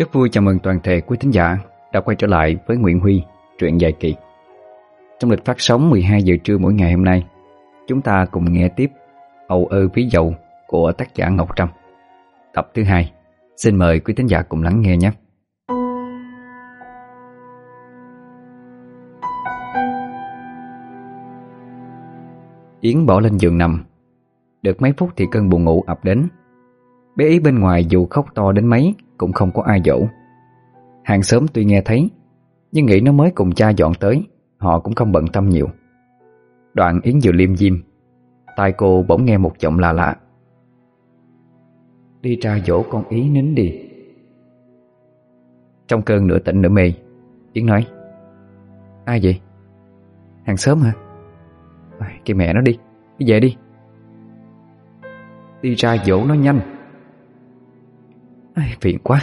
Rất vui chào mừng toàn thể quý thính giả đã quay trở lại với Nguyễn Huy, truyện dài kỳ. Trong lịch phát sóng 12 giờ trưa mỗi ngày hôm nay, chúng ta cùng nghe tiếp Âu ơ ví dầu của tác giả Ngọc Trâm. Tập thứ hai. Xin mời quý thính giả cùng lắng nghe nhé. Yến bỏ lên giường nằm Được mấy phút thì cơn buồn ngủ ập đến Bé ý bên ngoài dù khóc to đến mấy cũng không có ai dỗ. Hàng xóm tuy nghe thấy, Nhưng nghĩ nó mới cùng cha dọn tới, Họ cũng không bận tâm nhiều. Đoạn Yến vừa liêm diêm, Tai cô bỗng nghe một giọng lạ lạ. Đi ra dỗ con ý nín đi. Trong cơn nửa tỉnh nửa mê, Yến nói, Ai vậy? Hàng xóm hả? Kìa mẹ nó đi Đi về đi. Đi ra dỗ nó nhanh. Ai, Phiền quá.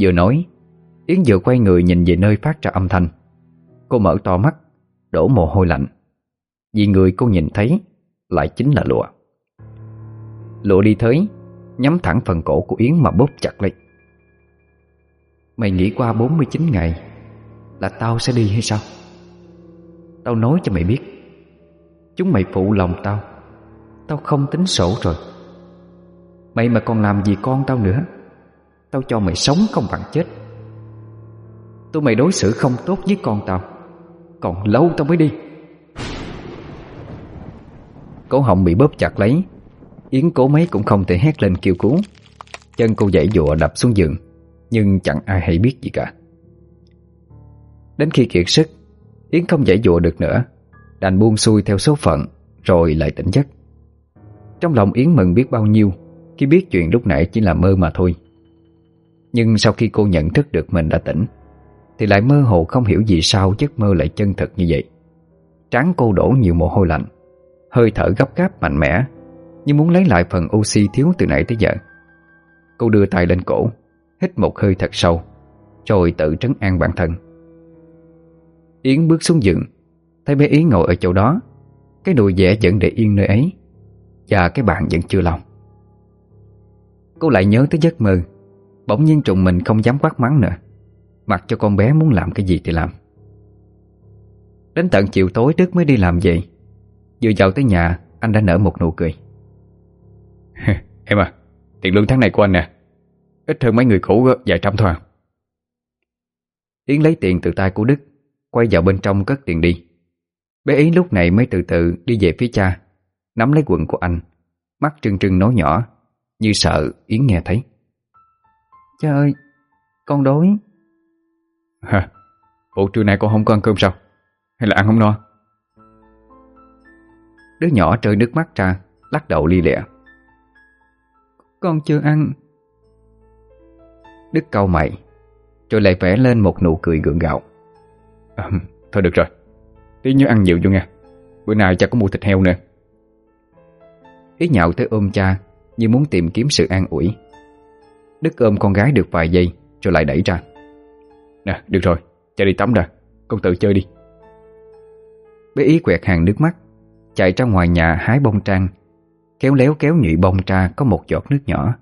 Vừa nói Yến vừa quay người nhìn về nơi phát ra âm thanh. Cô mở to mắt Đổ mồ hôi lạnh. Vì người cô nhìn thấy Lại chính là lụa. Lụa đi tới Nhắm thẳng phần cổ của Yến mà bóp chặt lấy. Mày nghĩ qua 49 ngày Là tao sẽ đi hay sao? Tao nói cho mày biết Chúng mày phụ lòng tao. Tao không tính sổ rồi. Mày mà còn làm gì con tao nữa? Tao cho mày sống không bằng chết. Tụi mày đối xử không tốt với con tao, Còn lâu tao mới đi. Cổ họng bị bóp chặt lấy, Yến cố mấy cũng không thể hét lên kêu cứu. Chân cô dãy dụa đập xuống giường, Nhưng chẳng ai hay biết gì cả. Đến khi kiệt sức, Yến không dãy dụa được nữa. Đành buông xuôi theo số phận, Rồi lại tỉnh giấc. Trong lòng Yến mừng biết bao nhiêu khi biết chuyện lúc nãy chỉ là mơ mà thôi. Nhưng sau khi cô nhận thức được mình đã tỉnh, Thì lại mơ hồ không hiểu gì sao giấc mơ lại chân thật như vậy. Trán cô đổ nhiều mồ hôi lạnh, Hơi thở gấp gáp mạnh mẽ, Như muốn lấy lại phần oxy thiếu từ nãy tới giờ. Cô đưa tay lên cổ, Hít một hơi thật sâu, Rồi tự trấn an bản thân. Yến bước xuống giường, Thấy bé Yến ngồi ở chỗ đó. Cái đùi dẻ vẫn để yên nơi ấy, Và cái bàn vẫn chưa lòng Cô lại nhớ tới giấc mơ. Bỗng nhiên trùng mình không dám quát mắng nữa. Mặc cho con bé muốn làm cái gì thì làm. Đến tận chiều tối Đức mới đi làm về. Vừa vào tới nhà Anh đã nở một nụ cười. Em à Tiền lương tháng này của anh nè. Ít hơn mấy người cũ vài trăm thôi à. Yến lấy tiền từ tay của Đức Quay vào bên trong cất tiền đi. Bé ý lúc này mới từ từ đi về phía cha Nắm lấy quần của anh Mắt trưng trưng nói nhỏ Như sợ Yến nghe thấy. Cha ơi Con đói. Hả? Ủa trưa nay con không có ăn cơm sao? Hay là ăn không no? Đứa nhỏ rơi nước mắt ra Lắc đầu li lịa. Con chưa ăn. Đức cau mày Rồi lại vẽ lên một nụ cười gượng gạo. À, Thôi được rồi. Tí nhớ ăn nhiều vô nha Bữa nào cha có mua thịt heo nữa Ý nhạo tới ôm cha Như muốn tìm kiếm sự an ủi. Đức ôm con gái được vài giây Rồi lại đẩy ra. Nè được rồi cha đi tắm rồi Con tự chơi đi. Bé ý quẹt hàng nước mắt Chạy ra ngoài nhà hái bông trang Kéo léo kéo nhụy bông ra Có một giọt nước nhỏ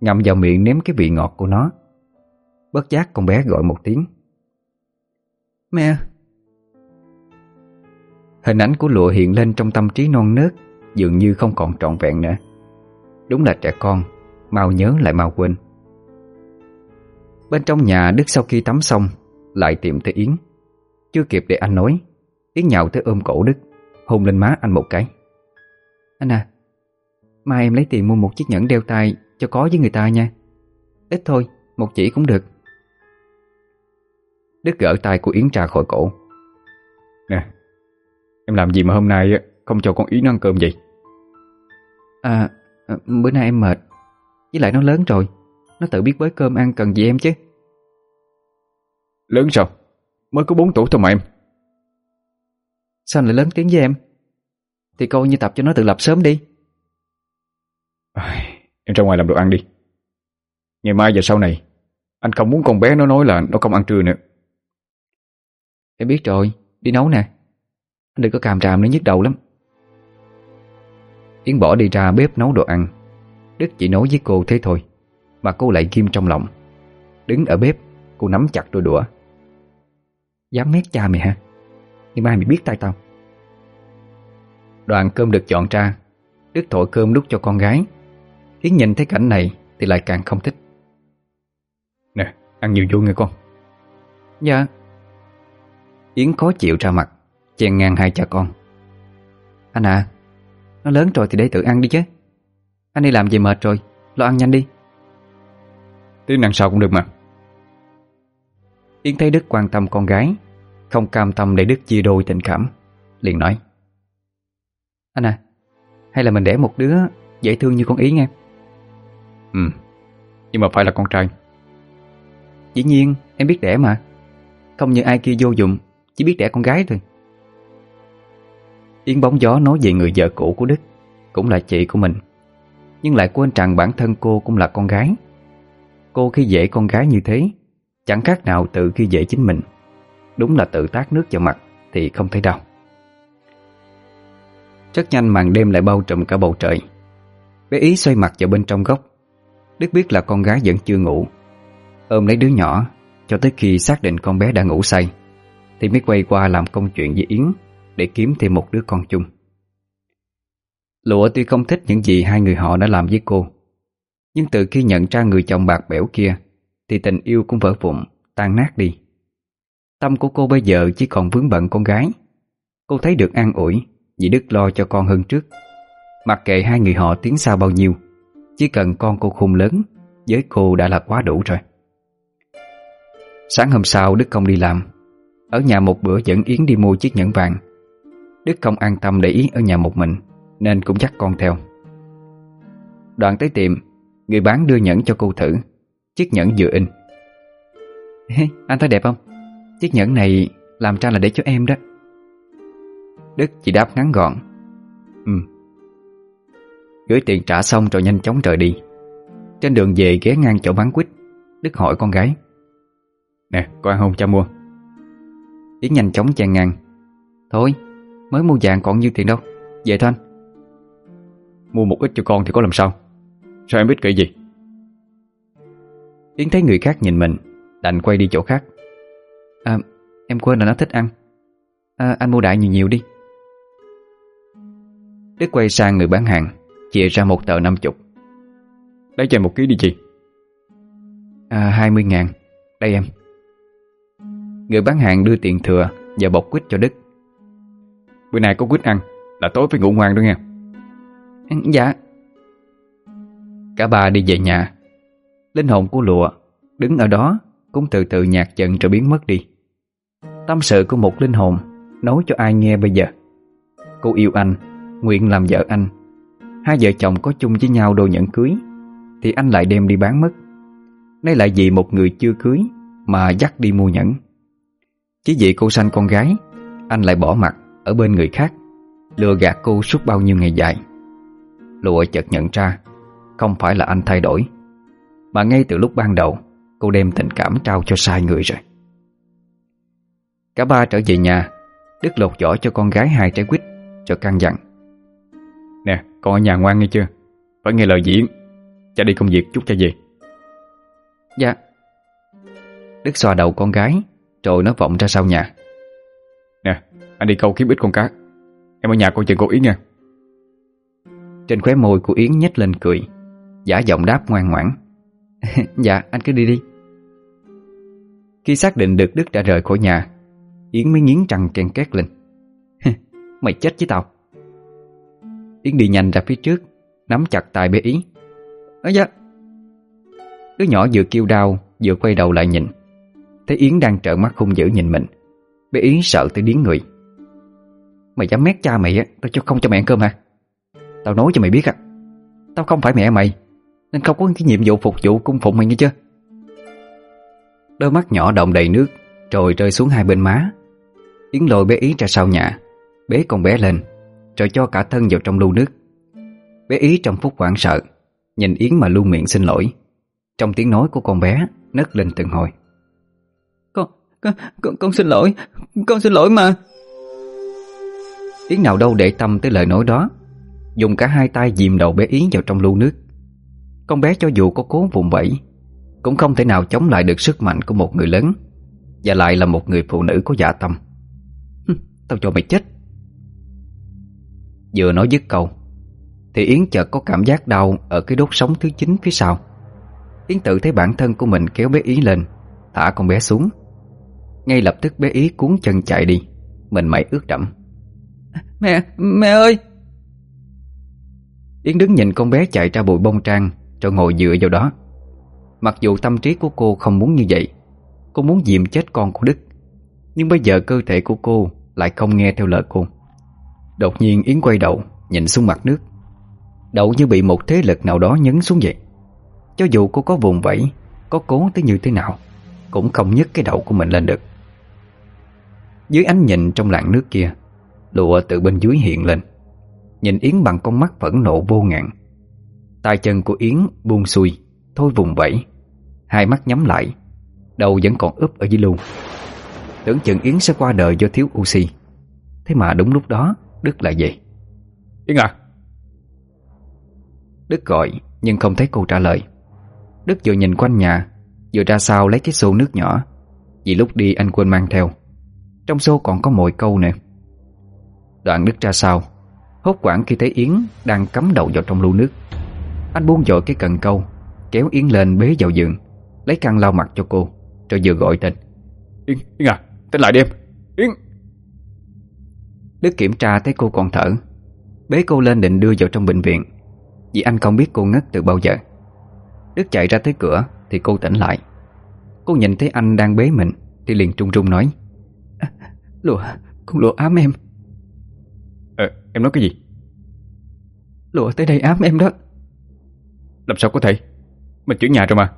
Ngậm vào miệng nếm cái vị ngọt của nó. Bất giác con bé gọi một tiếng. Mẹ! Hình ảnh của lụa hiện lên trong tâm trí non nớt Dường như không còn trọn vẹn nữa Đúng là trẻ con Mau nhớ lại mau quên. Bên trong nhà Đức sau khi tắm xong Lại tìm tới Yến. Chưa kịp để anh nói Yến nhào tới ôm cổ Đức Hôn lên má anh một cái. Anh à Mai em lấy tiền mua một chiếc nhẫn đeo tay Cho có với người ta nha. Ít thôi, một chỉ cũng được. Đức gỡ tay của Yến ra khỏi cổ. Nè Em làm gì mà hôm nay không cho con Yến ăn cơm vậy? À Bữa nay em mệt. Với lại nó lớn rồi. Nó tự biết bới cơm ăn cần gì em chứ. Lớn sao? Mới có 4 tuổi thôi mà em. Sao anh lại lớn tiếng với em? Thì coi như tập cho nó tự lập sớm đi. À, Em ra ngoài làm đồ ăn đi. Ngày mai và sau này Anh không muốn con bé nó nói là nó không ăn trưa nữa. Em biết rồi. Đi nấu nè. Anh đừng có càm ràm nữa nhức đầu lắm Yến bỏ đi ra bếp nấu đồ ăn. Đức chỉ nói với cô thế thôi Mà cô lại ghim trong lòng. Đứng ở bếp Cô nắm chặt đôi đũa. Dám mét cha mày hả? Nhưng mai mày biết tay tao. Đoàn cơm được dọn ra Đức thổi cơm đút cho con gái. Yến nhìn thấy cảnh này Thì lại càng không thích. Nè, ăn nhiều vô nghe con. Dạ. Yến khó chịu ra mặt Chèn ngang hai cha con. Anh à Nó lớn rồi thì để tự ăn đi chứ. Anh đi làm gì mệt rồi? Lo ăn nhanh đi. Tiếng ăn sau cũng được mà. Yến thấy Đức quan tâm con gái Không cam tâm để Đức chia đôi tình cảm Liền nói. Anh à Hay là mình đẻ một đứa dễ thương như con Yến nghe? Ừ Nhưng mà phải là con trai. Dĩ nhiên em biết đẻ mà. Không như ai kia vô dụng Chỉ biết đẻ con gái thôi Yến bóng gió nói về người vợ cũ của Đức, Cũng là chị của mình, Nhưng lại quên rằng bản thân cô cũng là con gái. Cô khi dễ con gái như thế, Chẳng khác nào tự khi dễ chính mình. Đúng là tự tác nước vào mặt Thì không thấy đau. Rất nhanh màn đêm lại bao trùm cả bầu trời. Bé Ý xoay mặt vào bên trong góc. Đức biết là con gái vẫn chưa ngủ. Ôm lấy đứa nhỏ, Cho tới khi xác định con bé đã ngủ say, Thì mới quay qua làm công chuyện với Yến. Để kiếm thêm một đứa con chung. Lụa tuy không thích những gì hai người họ đã làm với cô Nhưng từ khi nhận ra người chồng bạc bẽo kia Thì tình yêu cũng vỡ vụn, tan nát đi. Tâm của cô bây giờ chỉ còn vướng bận con gái. Cô thấy được an ủi Vì Đức lo cho con hơn trước. Mặc kệ hai người họ tiến xa bao nhiêu Chỉ cần con cô khôn lớn Với cô đã là quá đủ rồi. Sáng hôm sau Đức không đi làm. Ở nhà một bữa dẫn Yến đi mua chiếc nhẫn vàng. Đức không an tâm để ý ở nhà một mình Nên cũng dắt con theo. Đoạn tới tiệm Người bán đưa nhẫn cho cô thử. Chiếc nhẫn vừa in. Anh thấy đẹp không? Chiếc nhẫn này làm ra là để cho em đó. Đức chỉ đáp ngắn gọn. Ừ. Gửi tiền trả xong rồi nhanh chóng rời đi. Trên đường về ghé ngang chỗ bán quýt Đức hỏi con gái. Nè, có ăn không cho mua? Yến nhanh chóng chen ngang. Thôi, mới mua vàng còn nhiêu tiền đâu? Về thôi anh. Mua một ít cho con thì có làm sao? Sao em biết kỹ gì Yến thấy người khác nhìn mình Đành quay đi chỗ khác. À, em quên là nó thích ăn. À, Anh mua đại nhiều nhiều đi. Đức quay sang người bán hàng Chia ra một tờ năm chục. Lấy cho em một ký đi chị. À hai mươi ngàn. Đây em. Người bán hàng đưa tiền thừa Và bọc quýt cho Đức Bữa nay có quýt ăn Là tối phải ngủ ngoan đó nghe. Dạ. Cả ba đi về nhà. Linh hồn của lụa Đứng ở đó cũng từ từ nhạt dần rồi biến mất đi. Tâm sự của một linh hồn Nói cho ai nghe bây giờ. Cô yêu anh Nguyện làm vợ anh. Hai vợ chồng có chung với nhau đồ nhẫn cưới Thì anh lại đem đi bán mất. Đây lại vì một người chưa cưới Mà dắt đi mua nhẫn. Chỉ vì cô sanh con gái Anh lại bỏ mặt ở bên người khác Lừa gạt cô suốt bao nhiêu ngày dài. Lụa chợt nhận ra Không phải là anh thay đổi Mà ngay từ lúc ban đầu Cô đem tình cảm trao cho sai người rồi. Cả ba trở về nhà Đức lột vỏ cho con gái hai trái quýt Cho căn dặn. Nè con ở nhà ngoan nghe chưa? Phải nghe lời diễn Cha đi công việc chút cho về. Dạ. Đức xoa đầu con gái Rồi nó vọng ra sau nhà anh đi câu kiếm ít con cá. Em ở nhà coi chừng cô Yến nha. Trên khóe môi của Yến nhếch lên cười, Giả giọng đáp ngoan ngoãn. Dạ anh cứ đi đi. Khi xác định được Đức đã rời khỏi nhà, Yến mới nghiến răng ken két lên. Mày chết với tao. Yến đi nhanh ra phía trước, Nắm chặt tay bé Yến. Ơ dạ Đứa nhỏ vừa kêu đau, Vừa quay đầu lại nhìn. Thấy Yến đang trợn mắt hung dữ nhìn mình. Bé Yến sợ tới điếng người. Mày dám mét cha mày á Tao cho không cho mẹ ăn cơm hả? Tao nói cho mày biết à Tao không phải mẹ mày Nên không có cái nhiệm vụ phục vụ cung phụng mày nghe chưa? Đôi mắt nhỏ động đầy nước Rồi rơi xuống hai bên má. Yến lôi bé Ý ra sau nhà Bế con bé lên Rồi cho cả thân vào trong lu nước. Bé Ý trong phút hoảng sợ Nhìn Yến mà luôn miệng xin lỗi. Trong tiếng nói của con bé Nấc lên từng hồi. Con, con, con, con xin lỗi Con xin lỗi mà. Yến nào đâu để tâm tới lời nói đó. Dùng cả hai tay dìm đầu bé Yến vào trong lu nước. Con bé cho dù có cố vùng vẫy, Cũng không thể nào chống lại được sức mạnh của một người lớn, Và lại là một người phụ nữ có dạ tâm. Tao cho mày chết. Vừa nói dứt câu, Thì Yến chợt có cảm giác đau Ở cái đốt sống thứ chín phía sau. Yến tự thấy bản thân của mình kéo bé Ý lên, Thả con bé xuống. Ngay lập tức bé Ý cuốn chân chạy đi, Mình mày ướt đẫm. Mẹ, mẹ ơi. Yến đứng nhìn con bé chạy ra bụi bông trang Rồi ngồi dựa vào đó. Mặc dù tâm trí của cô không muốn như vậy Cô muốn diệm chết con của Đức. Nhưng bây giờ cơ thể của cô Lại không nghe theo lời cô. Đột nhiên Yến quay đầu Nhìn xuống mặt nước. Đầu như bị một thế lực nào đó nhấn xuống vậy. Cho dù cô có vùng vẫy Có cố tới như thế nào Cũng không nhấc cái đầu của mình lên được. Dưới ánh nhìn trong lạng nước kia Lụa từ bên dưới hiện lên. Nhìn Yến bằng con mắt phẫn nộ vô ngạn. Tay chân của Yến buông xuôi Thôi vùng vẫy. Hai mắt nhắm lại Đầu vẫn còn úp ở dưới lưu Tưởng chừng Yến sẽ qua đời do thiếu oxy. Thế mà đúng lúc đó Đức lại vậy Yến à? Đức gọi nhưng không thấy cô trả lời. Đức vừa nhìn quanh nhà Vừa ra sau lấy cái xô nước nhỏ. Vì lúc đi anh quên mang theo. Trong xô còn có mồi câu nè Đoạn Đức ra sau Hốt quảng khi thấy Yến đang cắm đầu vào trong lu nước. Anh buông dội cái cần câu Kéo Yến lên bế vào giường Lấy khăn lau mặt cho cô Rồi vừa gọi tên. Yến, Yến à, tỉnh lại đi em. Yến. Đức kiểm tra thấy cô còn thở Bế cô lên định đưa vào trong bệnh viện Vì anh không biết cô ngất từ bao giờ. Đức chạy ra tới cửa Thì cô tỉnh lại. Cô nhìn thấy anh đang bế mình Thì liền trung trung nói à, Lụa, con lụa ám em em nói cái gì? Lụa tới đây ám em đó. Làm sao có thể? Mình chuyển nhà rồi mà.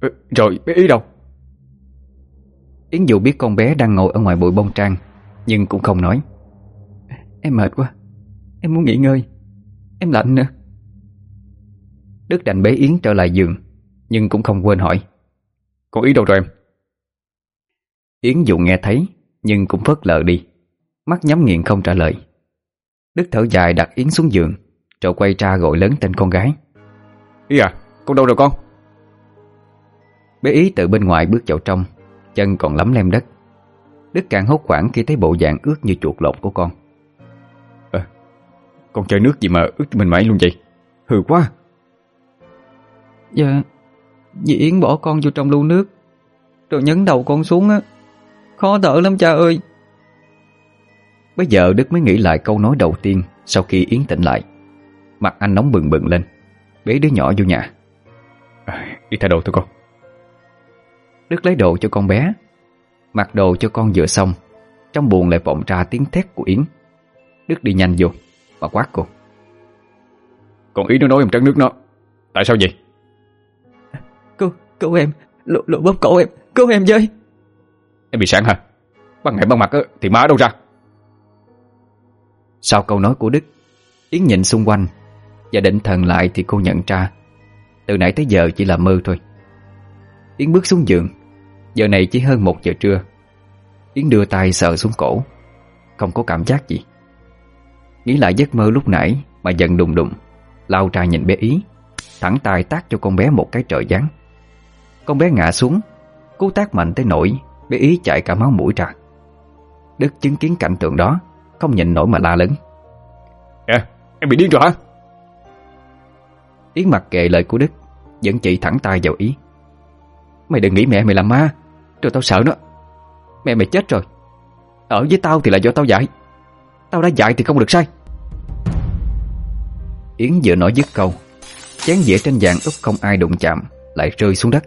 Ờ, Rồi bé Ý đâu? Yến dù biết con bé đang ngồi ở ngoài bụi bông trang Nhưng cũng không nói. Em mệt quá. Em muốn nghỉ ngơi. Em lạnh nữa. Đức đành bế Yến trở lại giường Nhưng cũng không quên hỏi. Con Ý đâu rồi em? Yến dù nghe thấy Nhưng cũng phớt lờ đi. Mắt nhắm nghiền không trả lời Đức thở dài đặt Yến xuống giường Rồi quay ra gọi lớn tên con gái. Ý à, con đâu rồi con? Bé Ý từ bên ngoài bước vào trong Chân còn lắm lem đất. Đức càng hốt hoảng khi thấy bộ dạng ướt như chuột lột của con. À, Con chơi nước gì mà ướt mình mãi luôn vậy? Hừ quá. Dạ Dì Yến bỏ con vô trong lu nước Rồi nhấn đầu con xuống á. Khó thở lắm cha ơi Bây giờ Đức mới nghĩ lại câu nói đầu tiên Sau khi Yến tỉnh lại. Mặt anh nóng bừng bừng lên. Bế đứa nhỏ vô nhà. À, Đi thay đồ thôi con. Đức lấy đồ cho con bé. Mặc đồ cho con vừa xong. Trong buồn lại vọng ra tiếng thét của Yến. Đức đi nhanh vô Mà quát cô. Còn Ý nó nói em trấn nước nó. Tại sao vậy? Cứu, cứu em Lộ, lộ bóp cổ em. Cứu em với. Em bị sáng hả? Bằng ngày bằng mặt thì má đâu ra sau câu nói của Đức Yến nhìn xung quanh Và định thần lại thì cô nhận ra, Từ nãy tới giờ chỉ là mơ thôi. Yến bước xuống giường. Giờ này chỉ hơn một giờ trưa. Yến đưa tay sờ xuống cổ. Không có cảm giác gì. Nghĩ lại giấc mơ lúc nãy Mà dần đùng đùng, Lao ra nhìn bé Ý, Thẳng tay tác cho con bé một cái trợ gián Con bé ngã xuống, Cú tác mạnh tới nỗi Bé Ý chạy cả máu mũi ra. Đức chứng kiến cảnh tượng đó không nhìn nổi mà la lớn. À em bị điên rồi hả? Yến mặc kệ lời của Đức Vẫn chỉ thẳng tay vào Ý Mày đừng nghĩ mẹ mày là ma Rồi tao sợ nó. Mẹ mày chết rồi. Ở với tao thì là do tao dạy. Tao đã dạy thì không được sai. Yến vừa nói dứt câu Chén dĩa trên vàng úp không ai đụng chạm Lại rơi xuống đất.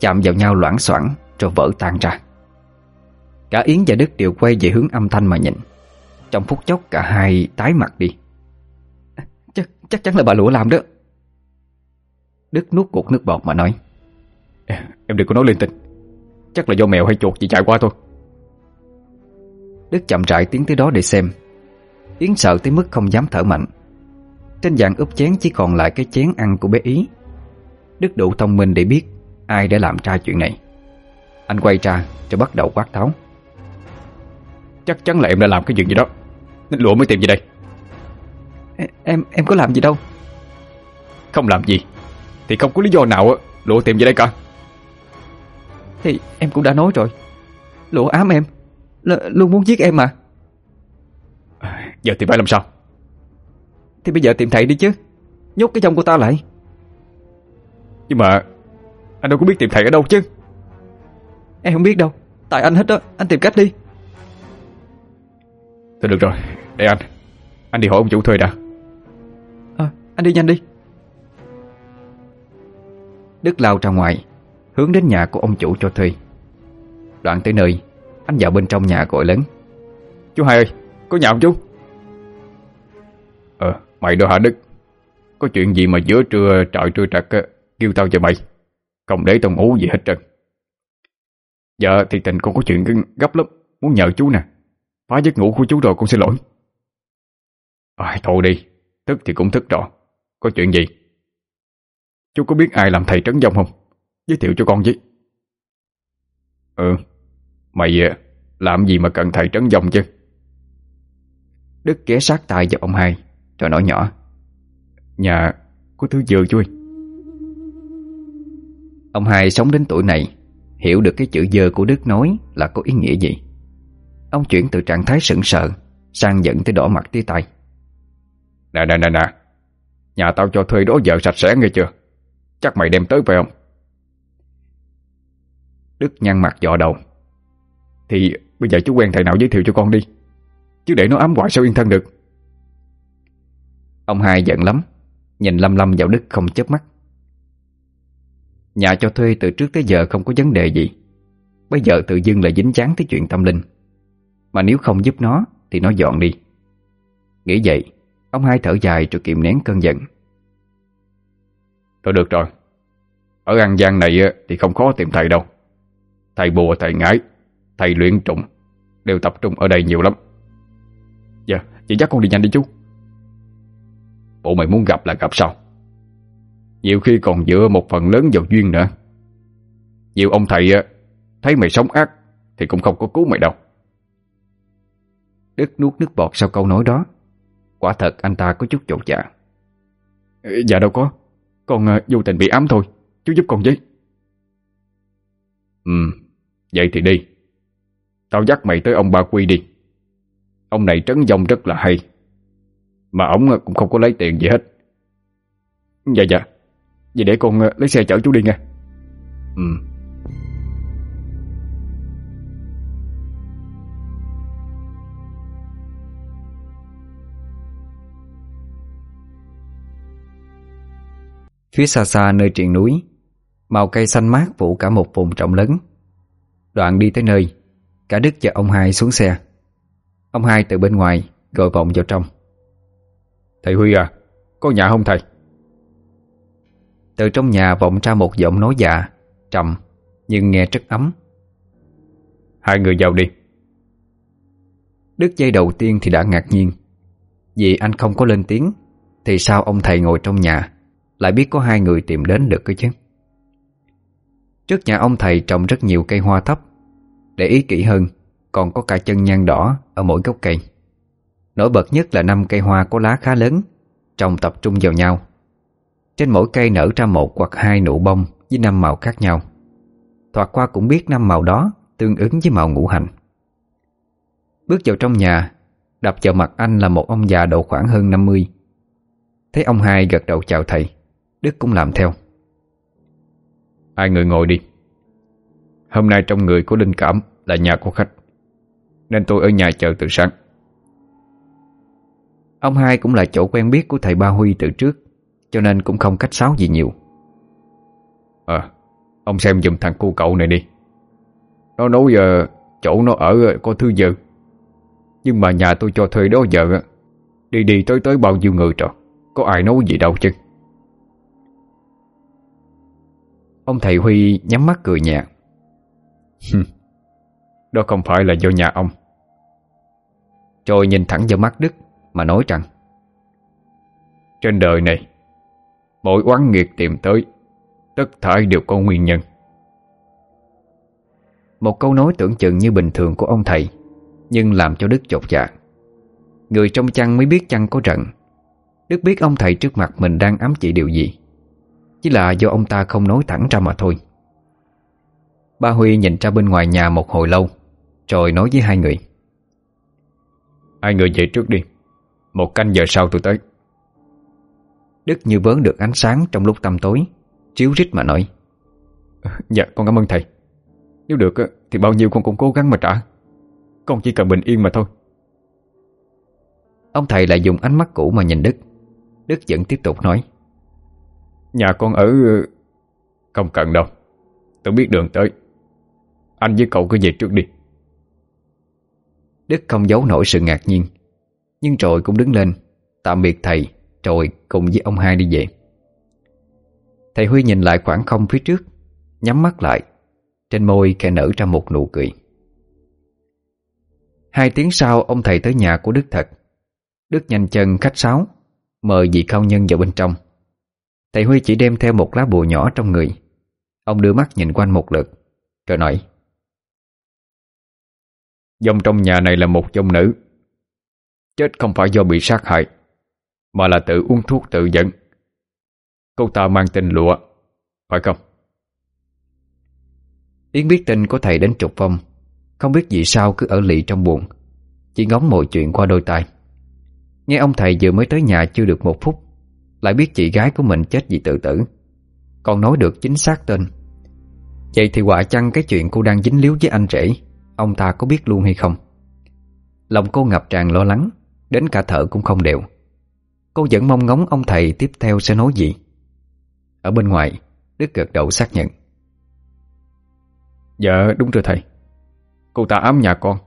Chạm vào nhau loãng xoảng Rồi vỡ tan ra. Cả Yến và Đức đều quay về hướng âm thanh mà nhìn Trong phút chốc cả hai tái mặt đi. Chắc, chắc chắn là bà lụa làm đó. Đức nuốt cục nước bọt mà nói. Em đừng có nói linh tinh. Chắc là do mèo hay chuột gì chạy qua thôi. Đức chậm rãi tiến tới đó để xem. Yến sợ tới mức không dám thở mạnh. Trên dạng úp chén chỉ còn lại cái chén ăn của bé Ý. Đức đủ thông minh để biết Ai đã làm ra chuyện này. Anh quay ra cho bắt đầu quát tháo. Chắc chắn là em đã làm cái chuyện gì đó lụa mới tìm về đây. Em em có làm gì đâu. Không làm gì. Thì không có lý do nào lụa tìm về đây cả. Thì em cũng đã nói rồi. Lụa ám em. L Luôn muốn giết em mà. Giờ thì phải làm sao? Thì bây giờ tìm thầy đi chứ. Nhốt cái dòng của ta lại. Nhưng mà Anh đâu có biết tìm thầy ở đâu chứ. Em không biết đâu. Tại anh hết đó. Anh tìm cách đi Thôi được rồi. Để anh. Anh đi hỏi ông chủ thuê đã. À anh đi nhanh đi. Đức lao ra ngoài Hướng đến nhà của ông chủ cho thuê. Đoạn tới nơi Anh vào bên trong nhà gọi lớn. Chú hai ơi Có nhà không chú? Ờ mày đó hả Đức? Có chuyện gì mà giữa trưa trời trưa trật Kêu tao cho mày? Không để tao ngủ gì hết trơn. Dạ thì tình con có chuyện gấp lắm Muốn nhờ chú nè Phá giấc ngủ của chú rồi con xin lỗi. À, thôi đi. Thức thì cũng thức rồi. Có chuyện gì? Chú có biết ai làm thầy trấn dông không? Giới thiệu cho con với. Ừ. Mày à, làm gì mà cần thầy trấn dông chứ? Đức ghé sát tay vào ông hai Rồi nói nhỏ. Nhà có thứ dừa chú ơi Ông hai sống đến tuổi này Hiểu được cái chữ dơ của Đức nói Là có ý nghĩa gì Ông chuyển từ trạng thái sững sờ Sang giận tới đỏ mặt tía tay Nè nè nè nè. Nhà tao cho thuê đó vợ sạch sẽ nghe chưa? Chắc mày đem tới phải không? Đức nhăn mặt dọ đầu. Thì bây giờ chú quen thầy nào giới thiệu cho con đi. Chứ để nó ám hoại sao yên thân được. Ông hai giận lắm Nhìn lâm lâm vào Đức không chớp mắt. Nhà cho thuê từ trước tới giờ không có vấn đề gì. Bây giờ tự dưng lại dính chán tới chuyện tâm linh mà nếu không giúp nó Thì nó dọn đi. Nghĩ vậy Ông hai thở dài rồi kiềm nén cơn giận. Thôi được rồi. Ở An Giang này thì không khó tìm thầy đâu. Thầy bùa, thầy ngải Thầy luyện trùng Đều tập trung ở đây nhiều lắm. Dạ, chị dắt con đi nhanh đi chú. Bộ mày muốn gặp là gặp sao Nhiều khi còn dựa một phần lớn vào duyên nữa. Nhiều ông thầy Thấy mày sống ác Thì cũng không có cứu mày đâu. Đức nuốt nước bọt sau câu nói đó. Quả thật anh ta có chút chột dạ. Dạ đâu có. Con uh, vô tình bị ám thôi. Chú giúp con với. Ừ Vậy thì đi. Tao dắt mày tới ông Ba Quy đi. Ông này trấn dông rất là hay. Mà ông cũng không có lấy tiền gì hết. Dạ dạ. Vậy để con uh, lấy xe chở chú đi nha Ừ Phía xa xa nơi triền núi Màu cây xanh mát phủ cả một vùng rộng lớn. Đoạn đi tới nơi Cả Đức và ông hai xuống xe. Ông hai từ bên ngoài Gọi vọng vào trong. Thầy Huy à Có nhà không thầy? Từ trong nhà vọng ra một giọng nói già Trầm Nhưng nghe rất ấm. Hai người vào đi. Đức dây đầu tiên thì đã ngạc nhiên. Vì anh không có lên tiếng Thì sao ông thầy ngồi trong nhà lại biết có hai người tìm đến được cơ chứ? Trước nhà ông thầy trồng rất nhiều cây hoa thấp. Để ý kỹ hơn, Còn có cả chân nhang đỏ Ở mỗi gốc cây. Nổi bật nhất là năm cây hoa có lá khá lớn, Trồng tập trung vào nhau. Trên mỗi cây nở ra một hoặc hai nụ bông Với năm màu khác nhau. Thoạt qua cũng biết năm màu đó Tương ứng với màu ngũ hành. Bước vào trong nhà, Đập vào mặt anh là một ông già độ khoảng hơn 50 Thấy ông hai gật đầu chào thầy. Đức cũng làm theo. Hai người ngồi đi. Hôm nay trong người của Linh Cảm Là nhà của khách, Nên tôi ở nhà chờ từ sáng. Ông hai cũng là chỗ quen biết của thầy Ba Huy từ trước, Cho nên cũng không cách sáo gì nhiều. À Ông xem giùm thằng cu cậu này đi. Nó nấu giờ Chỗ nó ở ờ, có thư giờ Nhưng mà nhà tôi cho thuê đó giờ Đi đi tới tới bao nhiêu người rồi Có ai nấu gì đâu chứ. Ông thầy Huy nhắm mắt cười nhẹ. Đó không phải là do nhà ông. Rồi nhìn thẳng vào mắt Đức Mà nói rằng Trên đời này Mỗi oán nghiệt tìm tới Tất thải đều có nguyên nhân. Một câu nói tưởng chừng như bình thường của ông thầy Nhưng làm cho Đức chột dạ. Người trong chăn mới biết chăn có trận. Đức biết ông thầy trước mặt mình đang ám chỉ điều gì Chỉ là do ông ta không nói thẳng ra mà thôi. Ba Huy nhìn ra bên ngoài nhà một hồi lâu Rồi nói với hai người. Hai người về trước đi Một canh giờ sau tôi tới. Đức như vớn được ánh sáng trong lúc tăm tối Chiếu rít mà nói. Dạ con cảm ơn thầy. Nếu được thì bao nhiêu con cũng cố gắng mà trả. Con chỉ cần bình yên mà thôi. Ông thầy lại dùng ánh mắt cũ mà nhìn Đức. Đức vẫn tiếp tục nói Nhà con ở... Ờ, không cần đâu. Tôi biết đường tới. Anh với cậu cứ về trước đi. Đức không giấu nổi sự ngạc nhiên, Nhưng rồi cũng đứng lên, Tạm biệt thầy, Rồi cùng với ông hai đi về. Thầy Huy nhìn lại khoảng không phía trước, Nhắm mắt lại, Trên môi khẽ nở ra một nụ cười. Hai tiếng sau, ông thầy tới nhà của Đức thật. Đức nhanh chân khách sáo, Mời vị cao nhân vào bên trong. Thầy Huy chỉ đem theo một lá bùa nhỏ trong người. Ông đưa mắt nhìn quanh một lượt, Rồi nói, Dòng trong nhà này là một dòng nữ. Chết không phải do bị sát hại, Mà là tự uống thuốc tự dẫn. Cô ta mang tên lụa, Phải không? Yến biết tin của thầy đến trục phong Không biết vì sao cứ ở lì trong buồn, Chỉ ngóng mọi chuyện qua đôi tay Nghe ông thầy vừa mới tới nhà chưa được một phút lại biết chị gái của mình chết vì tự tử. Còn nói được chính xác tên. Vậy thì quả chăng cái chuyện cô đang dính líu với anh rể Ông ta có biết luôn hay không? Lòng cô ngập tràn lo lắng Đến cả thở cũng không đều. Cô vẫn mong ngóng ông thầy tiếp theo sẽ nói gì. Ở bên ngoài Đức gật đầu xác nhận. Dạ đúng rồi thầy. Cô ta ám nhà con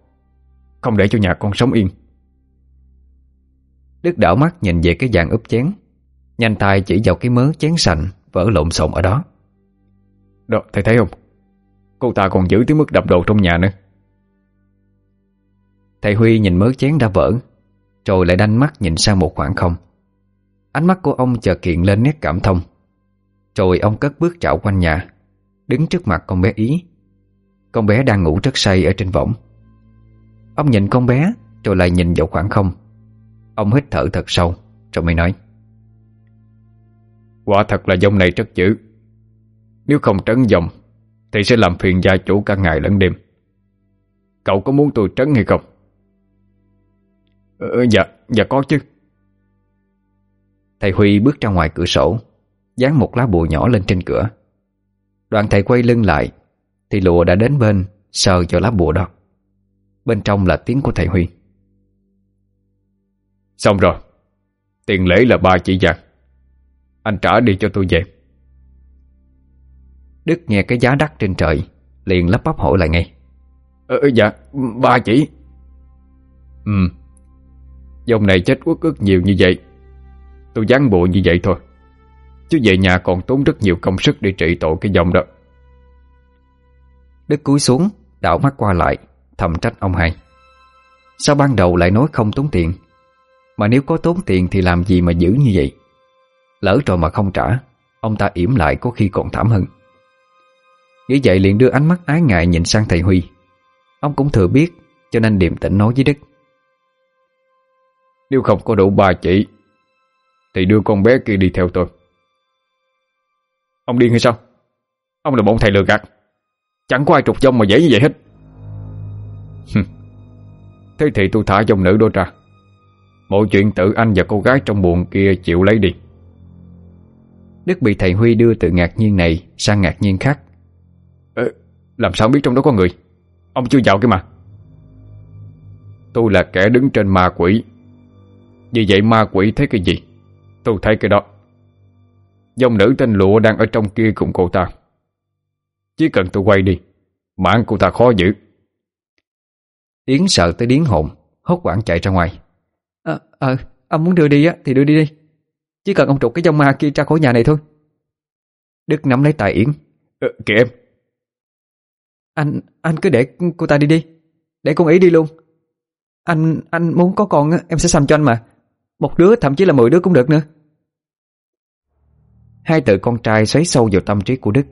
Không để cho nhà con sống yên. Đức đảo mắt nhìn về cái dàn úp chén Nhanh tay chỉ vào cái mớ chén sành Vỡ lộn xộn ở đó. Đó thầy thấy không? Cô ta còn giữ tới mức đập đồ trong nhà nữa. Thầy Huy nhìn mớ chén đã vỡ Rồi lại đanh mắt nhìn sang một khoảng không. Ánh mắt của ông chợt hiện lên nét cảm thông. Rồi ông cất bước trạo quanh nhà Đứng trước mặt con bé Ý. Con bé đang ngủ rất say ở trên võng. Ông nhìn con bé Rồi lại nhìn vào khoảng không. Ông hít thở thật sâu Rồi mới nói Quả thật là dòng này rất dữ. Nếu không trấn dòng Thì sẽ làm phiền gia chủ cả ngày lẫn đêm. Cậu có muốn tôi trấn hay không? Ừ, dạ, dạ có chứ. Thầy Huy bước ra ngoài cửa sổ Dán một lá bùa nhỏ lên trên cửa. Đoàn thầy quay lưng lại Thì lụa đã đến bên Sờ cho lá bùa đó. Bên trong là tiếng của thầy Huy. Xong rồi. Tiền lễ là ba chỉ vàng. Anh trả đi cho tôi về. Đức nghe cái giá đắt trên trời Liền lắp bắp hỏi lại ngay. Ờ dạ ba chỉ. Ừ. Dòng này chết uất ức nhiều như vậy. Tôi dán bộ như vậy thôi. Chứ về nhà còn tốn rất nhiều công sức Để trị tội cái dòng đó. Đức cúi xuống Đảo mắt qua lại Thầm trách ông hai. Sao ban đầu lại nói không tốn tiền? Mà nếu có tốn tiền thì làm gì mà giữ như vậy Lỡ rồi mà không trả, Ông ta yểm lại có khi còn thảm hơn. Nghĩ vậy liền đưa ánh mắt ái ngại nhìn sang thầy Huy. Ông cũng thừa biết, Cho nên điềm tĩnh nói với Đức. Nếu không có đủ ba chỉ, Thì đưa con bé kia đi theo tôi. Ông điên hay sao? Ông là bọn thầy lừa gạt. Chẳng có ai trục dông mà dễ như vậy hết. Thế thì tôi thả dòng nữ đó ra. Mọi chuyện tự anh và cô gái trong buồn kia chịu lấy đi. Đức bị thầy Huy đưa từ ngạc nhiên này Sang ngạc nhiên khác. Ờ, Làm sao biết trong đó có người? Ông chưa vào cái mà. Tôi là kẻ đứng trên ma quỷ. Vì vậy ma quỷ thấy cái gì? Tôi thấy cái đó. Dòng nữ tên lụa đang ở trong kia cùng cô ta. Chỉ cần tôi quay đi Mạng cô ta khó giữ. Yến sợ tới điến hồn Hốt quảng chạy ra ngoài. Ờ, à, ông muốn đưa đi á thì đưa đi đi Chỉ cần ông trục cái dông ma kia ra khỏi nhà này thôi. Đức nắm lấy tay Yến ờ, Kìa em. Anh, anh cứ để cô ta đi đi. Để con ý đi luôn. Anh, anh muốn có con á, em sẽ xăm cho anh mà. Một đứa thậm chí là 10 đứa cũng được nữa. Hai từ con trai xoáy sâu vào tâm trí của Đức.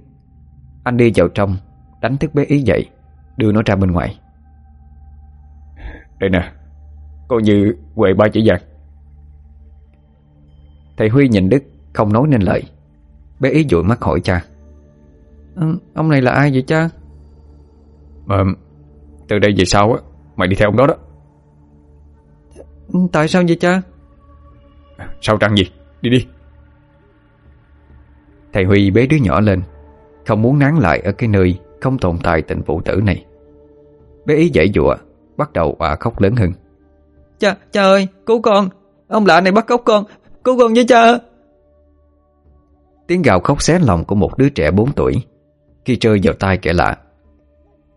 Anh đi vào trong Đánh thức bé ý dậy Đưa nó ra bên ngoài. Đây nè. Coi như quệ ba chỉ vàng Thầy Huy nhìn Đức Không nói nên lời. Bé ý dụi mắt hỏi cha. Ừ, Ông này là ai vậy cha? Mà từ đây về sau á Mày đi theo ông đó đó. Tại sao vậy cha? Sao trăng gì? Đi đi. Thầy Huy bế đứa nhỏ lên Không muốn nán lại ở cái nơi Không tồn tại tình phụ tử này. Bé ý dãy dụa Bắt đầu à khóc lớn hơn. Cha, cha ơi, cứu con. Ông lạ này bắt cóc con Cứu con với cha Tiếng gào khóc xé lòng của một đứa trẻ 4 tuổi. Khi rơi vào tai kẻ lạ,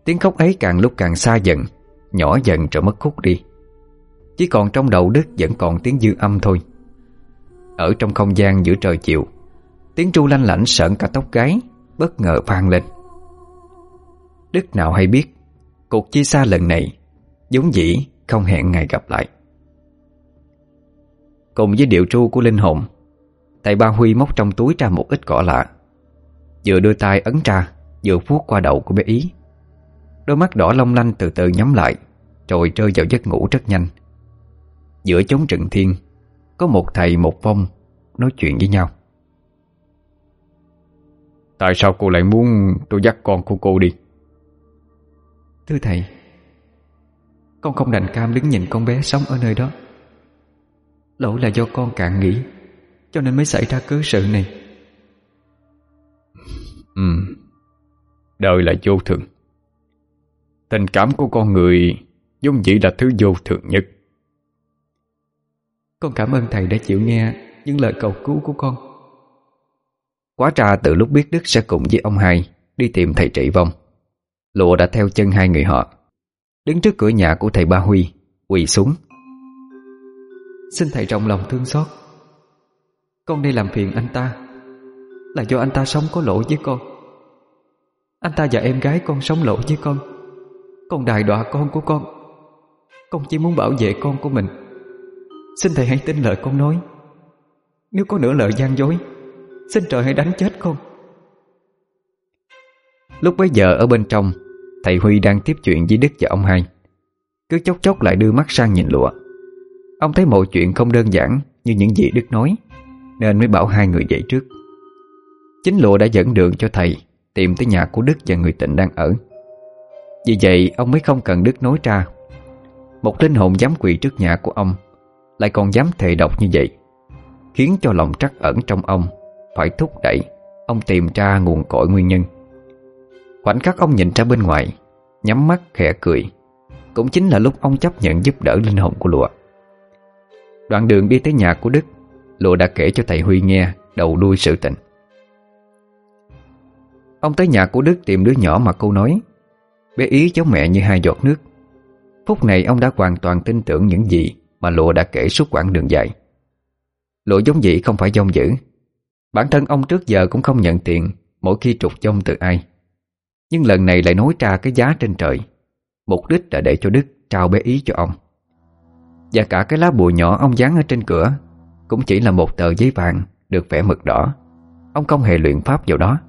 Tiếng khóc ấy càng lúc càng xa dần, Nhỏ dần rồi mất khúc đi. Chỉ còn trong đầu Đức vẫn còn tiếng dư âm thôi. Ở trong không gian giữa trời chiều, Tiếng tru lanh lảnh sợn cả tóc gái Bất ngờ vang lên. Đức nào hay biết, Cuộc chia xa lần này giống dĩ không hẹn ngày gặp lại. Cùng với điệu tru của linh hồn. Thầy Ba Huy móc trong túi ra một ít cỏ lạ Vừa đưa tay ấn ra Vừa vuốt qua đầu của bé Ý. Đôi mắt đỏ long lanh từ từ nhắm lại Rồi rơi vào giấc ngủ rất nhanh. Giữa chốn trận thiên Có một thầy một vong Nói chuyện với nhau. Tại sao cô lại muốn tôi dắt con của cô đi? Thưa thầy Con không đành cam đứng nhìn con bé sống ở nơi đó Lỗi là do con cạn nghĩ Cho nên mới xảy ra cớ sự này. Ừ Đời là vô thường. Tình cảm của con người Dung dĩ là thứ vô thường nhất. Con cảm ơn thầy đã chịu nghe Những lời cầu cứu của con. Quá ra từ lúc biết Đức sẽ cùng với ông hai Đi tìm thầy trị vong Lụa đã theo chân hai người họ. Đứng trước cửa nhà của thầy Ba Huy Quỳ xuống Xin thầy rộng lòng thương xót. Con đi làm phiền anh ta. Là do anh ta sống có lỗi với con. Anh ta và em gái con sống lỗi với con. Con đài đọa con của con. Con chỉ muốn bảo vệ con của mình. Xin thầy hãy tin lời con nói. Nếu có nửa lời gian dối, Xin trời hãy đánh chết con. Lúc bấy giờ ở bên trong, Thầy Huy đang tiếp chuyện với Đức và ông hai. Cứ chốc chốc lại đưa mắt sang nhìn lụa. Ông thấy mọi chuyện không đơn giản Như những gì Đức nói, Nên mới bảo hai người dậy trước. Chính lụa đã dẫn đường cho thầy Tìm tới nhà của Đức và người tịnh đang ở. Vì vậy, ông mới không cần Đức nói ra. Một linh hồn dám quỳ trước nhà của ông Lại còn dám thề độc như vậy, Khiến cho lòng trắc ẩn trong ông Phải thúc đẩy Ông tìm ra nguồn cội nguyên nhân. Khoảnh khắc ông nhìn ra bên ngoài, Nhắm mắt khẽ cười, Cũng chính là lúc ông chấp nhận giúp đỡ linh hồn của lụa. Đoạn đường đi tới nhà của Đức Lụa đã kể cho thầy Huy nghe, Đầu đuôi sự tình. Ông tới nhà của Đức tìm đứa nhỏ mà cô nói, Bé ý, cháu mẹ như hai giọt nước. Phút này ông đã hoàn toàn tin tưởng những gì Mà Lụa đã kể suốt quãng đường dài. Lụa giống vậy không phải dông dữ. Bản thân ông trước giờ cũng không nhận tiền Mỗi khi trục dông từ ai. Nhưng lần này lại nói ra cái giá trên trời. Mục đích là để cho Đức trao bé ý cho ông. Và cả cái lá bùa nhỏ ông dán ở trên cửa Cũng chỉ là một tờ giấy vàng Được vẽ mực đỏ. Ông không hề luyện pháp vào đó.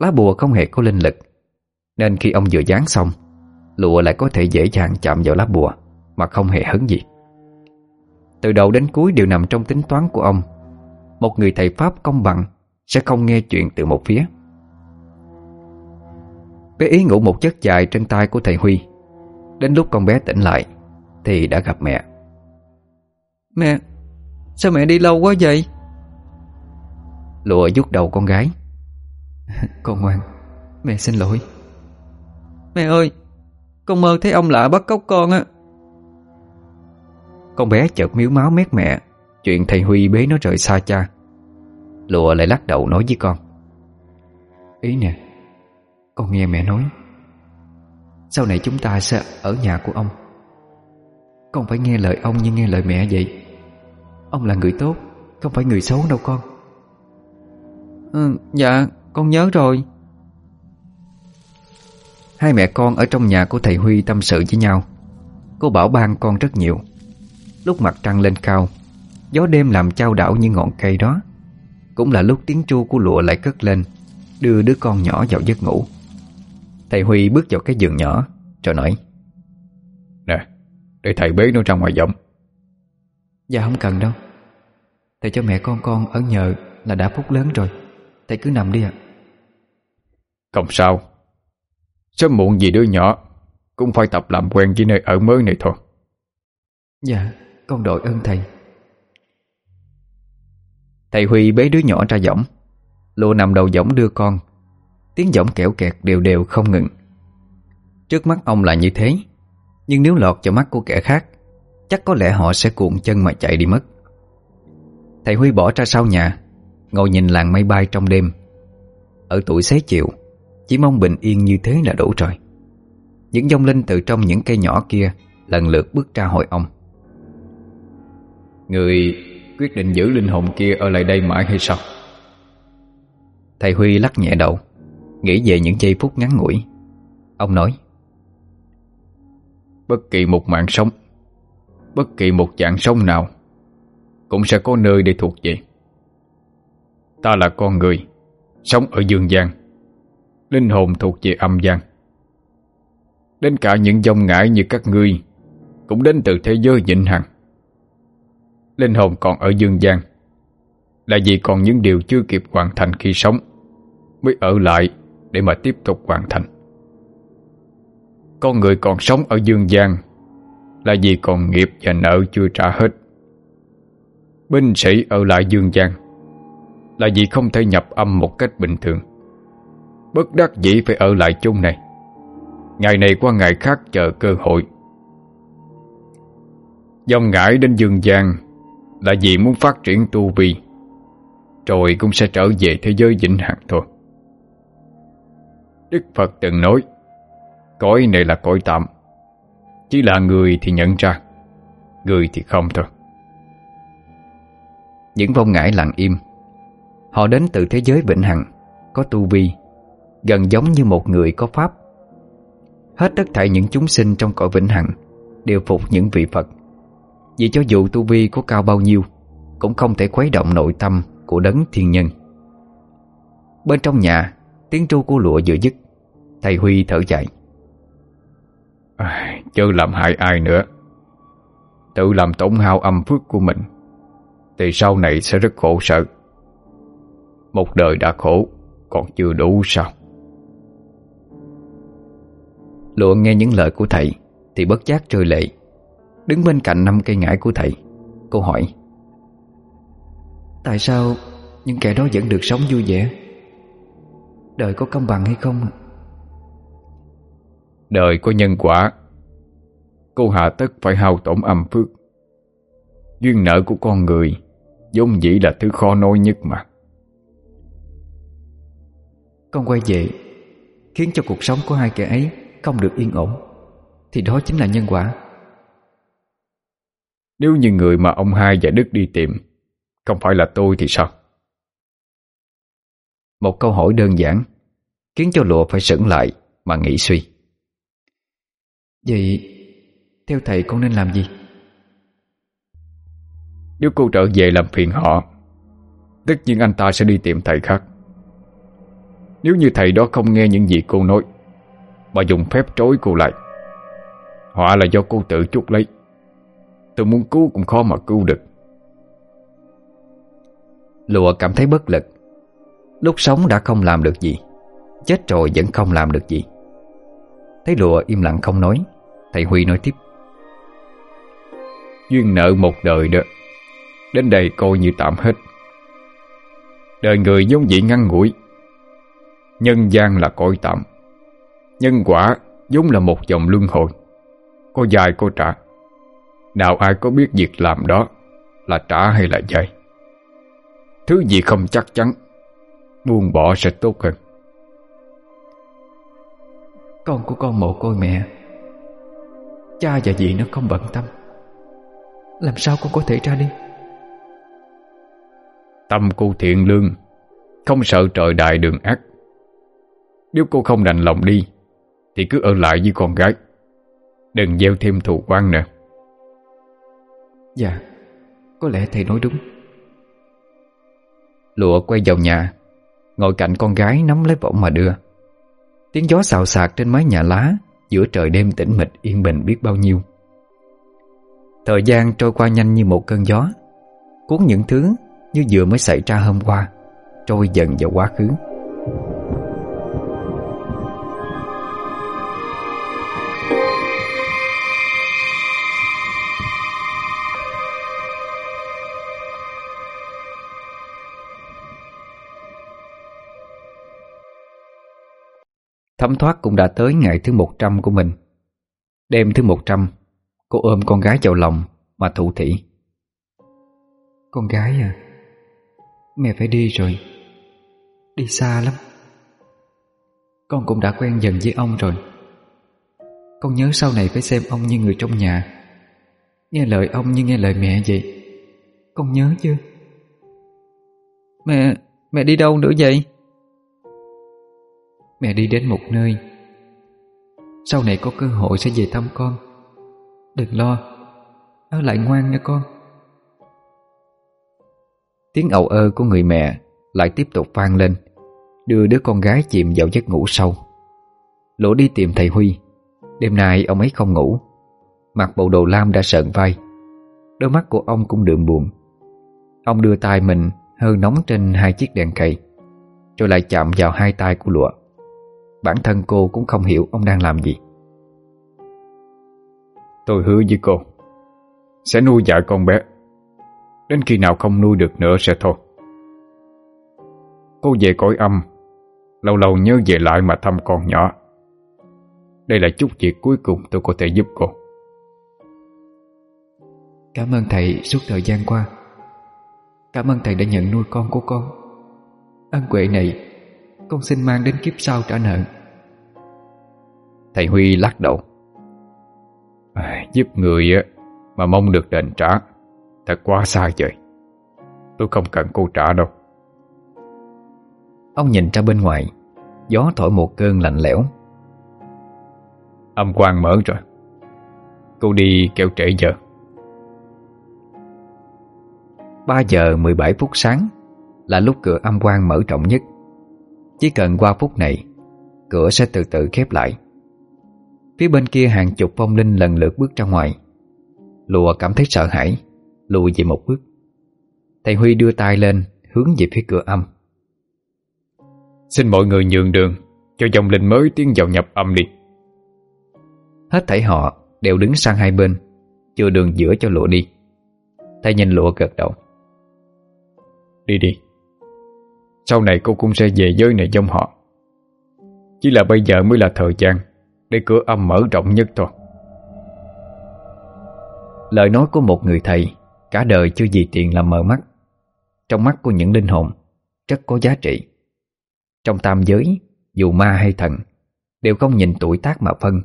Lá bùa không hề có linh lực, Nên khi ông vừa dán xong, Lụa lại có thể dễ dàng chạm vào lá bùa Mà không hề hấn gì. Từ đầu đến cuối đều nằm trong tính toán của ông. Một người thầy Pháp công bằng Sẽ không nghe chuyện từ một phía. Bé ý ngủ một giấc dài trên tay của thầy Huy. Đến lúc con bé tỉnh lại Thì đã gặp mẹ. Mẹ Sao mẹ đi lâu quá vậy? Lụa vuốt đầu con gái. Con ngoan Mẹ xin lỗi. Mẹ ơi Con mơ thấy ông lạ bắt cóc con á. Con bé chợt miếu máu mét mẹ Chuyện thầy Huy bế nó rời xa cha. Lụa lại lắc đầu nói với con. Ý nè Con nghe mẹ nói. Sau này chúng ta sẽ ở nhà của ông. Con phải nghe lời ông như nghe lời mẹ vậy Ông là người tốt Không phải người xấu đâu con. Ừ, Dạ con nhớ rồi. Hai mẹ con ở trong nhà của thầy Huy tâm sự với nhau. Cô bảo ban con rất nhiều. Lúc mặt trăng lên cao Gió đêm làm trao đảo như ngọn cây đó. Cũng là lúc tiếng tru của lụa lại cất lên Đưa đứa con nhỏ vào giấc ngủ. Thầy Huy bước vào cái giường nhỏ Rồi nói Nè, để thầy bế nó ra ngoài giọng. Dạ không cần đâu Thầy cho mẹ con con ở nhờ là đã phúc lớn rồi. Thầy cứ nằm đi ạ. Không sao. Sớm muộn gì đứa nhỏ Cũng phải tập làm quen với nơi ở mới này thôi. Dạ Con đội ơn thầy. Thầy Huy bế đứa nhỏ ra giỏng. Lụa nằm đầu giỏng đưa con. Tiếng giỏng kẹo kẹt đều đều không ngừng. Trước mắt ông là như thế. Nhưng nếu lọt vào mắt của kẻ khác Chắc có lẽ họ sẽ cuộn chân mà chạy đi mất Thầy Huy bỏ ra sau nhà Ngồi nhìn làng mây bay trong đêm. Ở tuổi xế chiều Chỉ mong bình yên như thế là đủ rồi. Những dông linh từ trong những cây nhỏ kia Lần lượt bước ra hội ông. Người quyết định giữ linh hồn kia ở lại đây mãi hay sao? Thầy Huy lắc nhẹ đầu Nghĩ về những giây phút ngắn ngủi. Ông nói Bất kỳ một mạng sống Bất kỳ một dạng sống nào cũng sẽ có nơi để thuộc về. Ta là con người, Sống ở dương gian, Linh hồn thuộc về âm gian. Đến cả những dông ngải như các ngươi Cũng đến từ thế giới vĩnh hằng. Linh hồn còn ở dương gian, Là vì còn những điều chưa kịp hoàn thành khi sống, Mới ở lại Để mà tiếp tục hoàn thành. Con người còn sống ở dương gian Là vì còn nghiệp và nợ chưa trả hết. Binh sĩ ở lại dương gian. Là vì không thể nhập âm một cách bình thường. Bất đắc dĩ phải ở lại chung này. Ngày này qua ngày khác chờ cơ hội. Dòng ngải đến dương gian Là vì muốn phát triển tu vi, Rồi cũng sẽ trở về thế giới vĩnh hằng thôi. Đức Phật từng nói, Cõi này là cõi tạm, Chỉ là người thì nhận ra, Người thì không thôi. Những vong ngải lặng im. Họ đến từ thế giới vĩnh hằng Có tu vi Gần giống như một người có pháp. Hết tất thảy những chúng sinh trong cõi vĩnh hằng Đều phục những vị Phật. Vì cho dù tu vi có cao bao nhiêu Cũng không thể khuấy động nội tâm Của đấng thiên nhân. Bên trong nhà Tiếng tru của lụa vừa dứt Thầy Huy thở dài. À, Chớ làm hại ai nữa. Tự làm tổn hao âm phước của mình. Thì sau này sẽ rất khổ sở. Một đời đã khổ, Còn chưa đủ sao? Lụa nghe những lời của thầy, Thì bất giác rơi lệ. Đứng bên cạnh năm cây ngải của thầy, Cô hỏi, Tại sao những kẻ đó vẫn được sống vui vẻ? Đời có công bằng hay không Đời có nhân quả. Cô hạ tất phải hao tổn âm phước. Duyên nợ của con người vốn dĩ là thứ khó nói nhất mà. Con quay về Khiến cho cuộc sống của hai kẻ ấy Không được yên ổn. Thì đó chính là nhân quả. Nếu như người mà ông hai và Đức đi tìm Không phải là tôi thì sao? Một câu hỏi đơn giản Khiến cho lụa phải sững lại Mà nghĩ suy. Vậy Theo thầy con nên làm gì Nếu cô trở về làm phiền họ Tất nhiên anh ta sẽ đi tìm thầy khác. Nếu như thầy đó không nghe những gì cô nói Mà dùng phép trối cô lại. Họa là do cô tự chút lấy. Tôi muốn cứu cũng khó mà cứu được. Lụa cảm thấy bất lực. Lúc sống đã không làm được gì Chết rồi vẫn không làm được gì. Thấy lụa im lặng không nói Thầy Huy nói tiếp. Duyên nợ một đời đó Đến đây coi như tạm hết. Đời người giống dị ngăn ngủi, Nhân gian là cõi tạm. Nhân quả giống là một dòng luân hồi, Có dài có trả. Nào ai có biết việc làm đó Là trả hay là dài Thứ gì không chắc chắn, Buông bỏ sẽ tốt hơn. Con của con mồ côi mẹ, Cha và dì nó không bận tâm. Làm sao con có thể ra đi? Tâm cô thiện lương Không sợ trời đại đường ác. Nếu cô không đành lòng đi Thì cứ ở lại với con gái Đừng gieo thêm thù quan nữa. Dạ Có lẽ thầy nói đúng. Lụa quay vào nhà Ngồi cạnh con gái nắm lấy võng mà đưa. Tiếng gió xào xạc trên mái nhà lá Giữa trời đêm tĩnh mịch yên bình biết bao nhiêu. Thời gian trôi qua nhanh như một cơn gió Cuốn những thứ như vừa mới xảy ra hôm qua, Trôi dần vào quá khứ. Thấm thoát cũng đã tới ngày thứ 100 của mình. Đêm thứ 100 Cô ôm con gái vào lòng Mà thủ thỉ. Con gái à? Mẹ phải đi rồi. Đi xa lắm. Con cũng đã quen dần với ông rồi. Con nhớ sau này phải xem ông như người trong nhà. Nghe lời ông như nghe lời mẹ vậy. Con nhớ chưa Mẹ, mẹ đi đâu nữa vậy? Mẹ đi đến một nơi. Sau này có cơ hội sẽ về thăm con. Đừng lo Ở lại ngoan nha con Tiếng ầu ơ của người mẹ Lại tiếp tục vang lên, Đưa đứa con gái chìm vào giấc ngủ sâu. Lỗ đi tìm thầy Huy. Đêm nay ông ấy không ngủ. Mặc bộ đồ lam đã sợn vai. Đôi mắt của ông cũng đượm buồn. Ông đưa tay mình hơi nóng trên hai chiếc đèn cầy, Rồi lại chạm vào hai tay của lụa. Bản thân cô cũng không hiểu ông đang làm gì. Tôi hứa với cô, Sẽ nuôi dạy con bé. Đến khi nào không nuôi được nữa sẽ thôi. Cô về cõi âm Lâu lâu nhớ về lại mà thăm con nhỏ. Đây là chút việc cuối cùng tôi có thể giúp cô. Cảm ơn thầy suốt thời gian qua. Cảm ơn thầy đã nhận nuôi con của con. Ân quệ này Con xin mang đến kiếp sau trả nợ. Thầy Huy lắc đầu. À, Giúp người mà mong được đền trả Thật quá xa vậy Tôi không cần cô trả đâu. Ông nhìn ra bên ngoài. Gió thổi một cơn lạnh lẽo. Âm quan mở rồi. Cô đi kêu trễ giờ. 3 giờ 17 phút sáng Là lúc cửa âm quan mở rộng nhất. Chỉ cần qua phút này Cửa sẽ từ từ khép lại. Phía bên kia hàng chục phong linh lần lượt bước ra ngoài. Lùa cảm thấy sợ hãi Lùi về một bước. Thầy Huy đưa tay lên Hướng về phía cửa âm. Xin mọi người nhường đường Cho dòng linh mới tiến vào nhập âm đi. Hết thảy họ đều đứng sang hai bên Chừa đường giữa cho lụa đi. Thầy nhìn lụa gật đầu. Đi đi. Sau này cô cũng sẽ về giới này giống họ. Chỉ là bây giờ mới là thời gian Để cửa âm mở rộng nhất thôi. Lời nói của một người thầy Cả đời chưa gì tiền làm mờ mắt. Trong mắt của những linh hồn, Rất có giá trị. Trong tam giới, Dù ma hay thần, Đều không nhìn tuổi tác mà phân.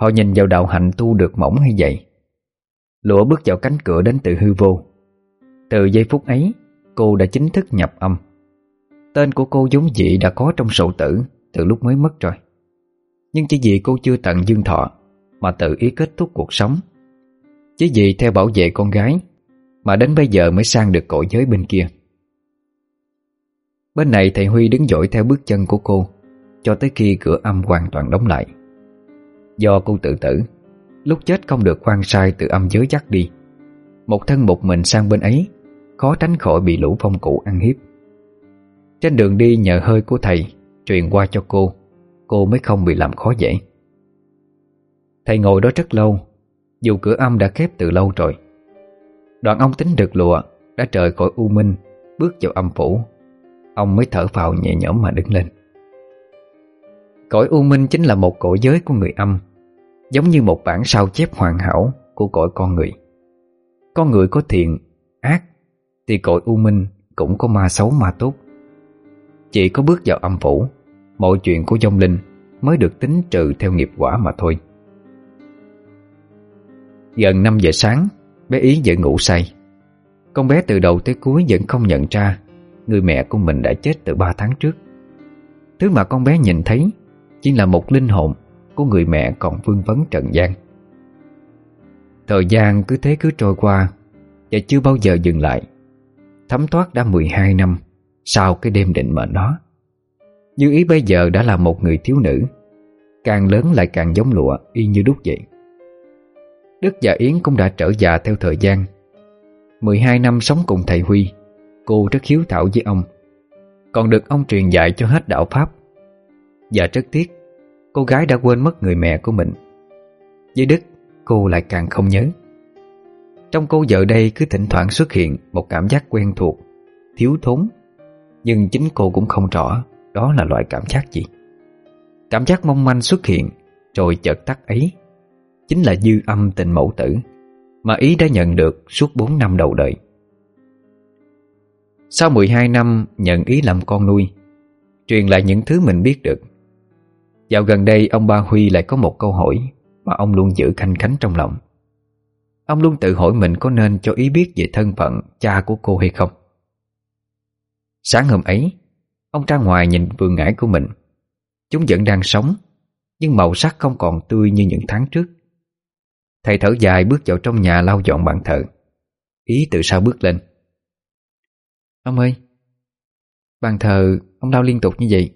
Họ nhìn vào đạo hạnh tu được mỏng hay dày. Lũa bước vào cánh cửa đến từ hư vô. Từ giây phút ấy, Cô đã chính thức nhập âm. Tên của cô giống dị đã có trong sổ tử Từ lúc mới mất rồi. Nhưng chỉ vì cô chưa tận dương thọ Mà tự ý kết thúc cuộc sống. Chỉ vì theo bảo vệ con gái mà đến bây giờ mới sang được cõi giới bên kia. Bên này thầy Huy đứng dõi theo bước chân của cô, Cho tới khi cửa âm hoàn toàn đóng lại. Do cô tự tử, Lúc chết không được quan sai từ âm giới dắt đi. Một thân một mình sang bên ấy, Khó tránh khỏi bị lũ phong cụ ăn hiếp. Trên đường đi nhờ hơi của thầy Truyền qua cho cô Cô mới không bị làm khó dễ. Thầy ngồi đó rất lâu, Dù cửa âm đã khép từ lâu rồi Đoạn ông tính được lụa Đã trời khỏi u minh Bước vào âm phủ. Ông mới thở phào nhẹ nhõm mà đứng lên. Cõi u minh chính là một cõi giới của người âm Giống như một bản sao chép hoàn hảo Của cõi con người. Con người có thiện, ác Thì cõi u minh cũng có ma xấu ma tốt. Chỉ có bước vào âm phủ Mọi chuyện của dông linh Mới được tính trừ theo nghiệp quả mà thôi. Gần 5 giờ sáng Bé Ý vẫn ngủ say. Con bé từ đầu tới cuối vẫn không nhận ra Người mẹ của mình đã chết từ 3 tháng trước. Thứ mà con bé nhìn thấy Chỉ là một linh hồn Của người mẹ còn vương vấn trần gian. Thời gian cứ thế cứ trôi qua Và chưa bao giờ dừng lại. Thấm thoát đã 12 năm Sau cái đêm định mệnh đó. Như ý bây giờ đã là một người thiếu nữ, Càng lớn lại càng giống lụa Y như đúc vậy. Đức và Yến cũng đã trở già theo thời gian. 12 năm sống cùng thầy Huy, Cô rất hiếu thảo với ông. Còn được ông truyền dạy cho hết đạo Pháp. Và rất tiếc, Cô gái đã quên mất người mẹ của mình. Với Đức, Cô lại càng không nhớ. Trong cô giờ đây cứ thỉnh thoảng xuất hiện Một cảm giác quen thuộc, Thiếu thốn. Nhưng chính cô cũng không rõ Đó là loại cảm giác gì. Cảm giác mong manh xuất hiện, Rồi chợt tắt ấy. Chính là dư âm tình mẫu tử, Mà Ý đã nhận được suốt 4 năm đầu đời. Sau 12 năm nhận Ý làm con nuôi, Truyền lại những thứ mình biết được. Dạo gần đây, ông ba Huy lại có một câu hỏi Mà ông luôn giữ khanh khánh trong lòng. Ông luôn tự hỏi mình có nên cho Ý biết về thân phận cha của cô hay không. Sáng hôm ấy, Ông ra ngoài nhìn vườn ngải của mình. Chúng vẫn đang sống, Nhưng màu sắc không còn tươi như những tháng trước. Thầy thở dài bước vào trong nhà lau dọn bàn thờ. Ý từ sau bước lên. Ông ơi Bàn thờ ông lau liên tục như vậy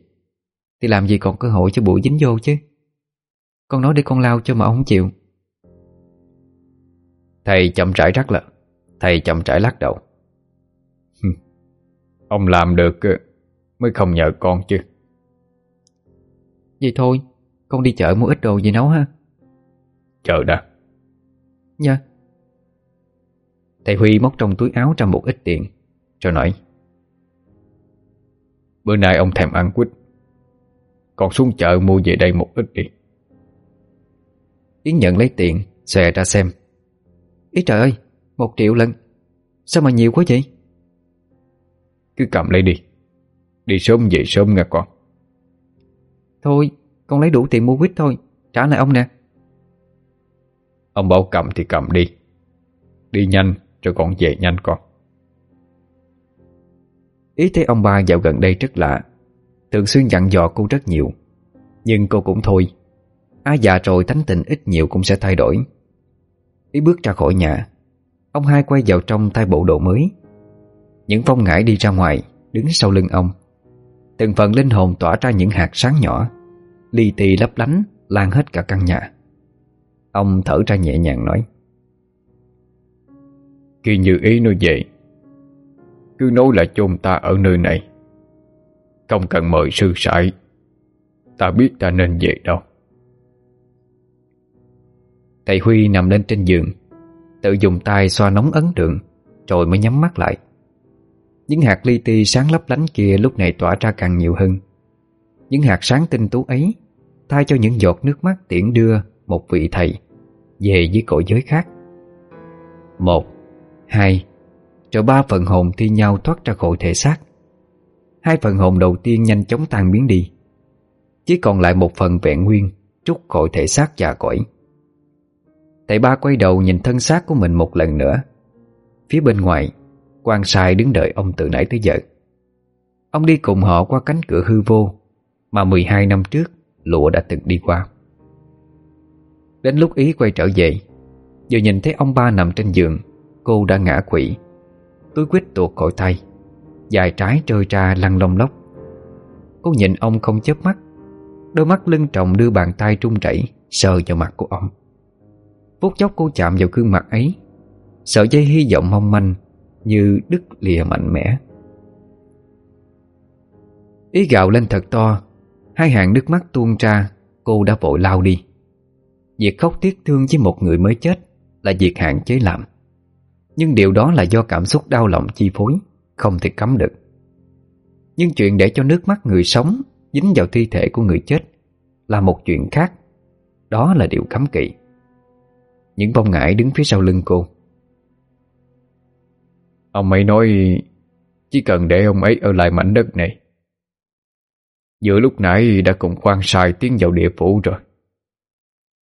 Thì làm gì còn cơ hội cho bụi dính vô chứ? Con nói để con lau cho mà ông không chịu. Thầy chậm rãi rắc là Thầy chậm rãi lắc đầu. Ông làm được Mới không nhờ con chứ. Vậy thôi Con đi chợ mua ít đồ gì nấu ha. Chờ đã Dạ. Thầy Huy móc trong túi áo ra một ít tiền Rồi nói Bữa nay ông thèm ăn quýt. Còn xuống chợ mua về đây một ít đi. Yến nhận lấy tiền Xòe ra xem. Ý trời ơi Một triệu lần. Sao mà nhiều quá vậy? Cứ cầm lấy đi. Đi sớm về sớm nghe con. Thôi con lấy đủ tiền mua quýt thôi Trả lại ông nè Ông bảo cầm thì cầm đi. Đi nhanh, rồi còn về nhanh con. Ý thấy ông ba dạo gần đây rất lạ. Thường xuyên dặn dò cô rất nhiều. Nhưng cô cũng thôi. Ai già rồi tánh tình ít nhiều cũng sẽ thay đổi. Ý bước ra khỏi nhà. Ông hai quay vào trong tay bộ đồ mới. Những phong ngải đi ra ngoài, Đứng sau lưng ông. Từng phần linh hồn tỏa ra những hạt sáng nhỏ. Li ti lấp lánh, Lan hết cả căn nhà. Ông thở ra nhẹ nhàng nói. Khi như ý nói vậy, Cứ nói là chôn ta ở nơi này. Không cần mời sư sãi, Ta biết ta nên về đâu. Thầy Huy nằm lên trên giường, Tự dùng tay xoa nóng ấn tượng, Rồi mới nhắm mắt lại. Những hạt li ti sáng lấp lánh kia Lúc này tỏa ra càng nhiều hơn. Những hạt sáng tinh tú ấy, Thay cho những giọt nước mắt tiễn đưa Một vị thầy. Về với cõi giới khác. Một, Hai, Rồi ba phần hồn thi nhau thoát ra khỏi thể xác. Hai phần hồn đầu tiên nhanh chóng tan biến đi, Chỉ còn lại một phần vẹn nguyên Trút khỏi thể xác già cõi. Thầy ba quay đầu nhìn thân xác của mình một lần nữa. Phía bên ngoài quan sai đứng đợi ông từ nãy tới giờ. Ông đi cùng họ qua cánh cửa hư vô Mà 12 năm trước Lụa đã từng đi qua. Đến lúc ý quay trở về, Vừa nhìn thấy ông ba nằm trên giường, Cô đã ngã quỵ. Túi quýt tuột khỏi tay, Dài trái trôi ra lăn lông lóc. Cô nhìn ông không chớp mắt, Đôi mắt lưng trọng đưa bàn tay trung chảy, Sờ vào mặt của ông. Phút chốc cô chạm vào gương mặt ấy, Sợi dây hy vọng mong manh Như đứt lìa mạnh mẽ. Ý gạo lên thật to, Hai hàng nước mắt tuôn ra, Cô đã vội lao đi. Việc khóc tiếc thương với một người mới chết Là việc hạn chế làm. Nhưng điều đó là do cảm xúc đau lòng chi phối, Không thể cấm được. Nhưng chuyện để cho nước mắt người sống Dính vào thi thể của người chết Là một chuyện khác. Đó là điều cấm kỵ. Những bông ngải đứng phía sau lưng cô. Ông ấy nói, Chỉ cần để ông ấy ở lại mảnh đất này. Giữa lúc nãy đã cùng khoan sai tiến vào địa phủ rồi.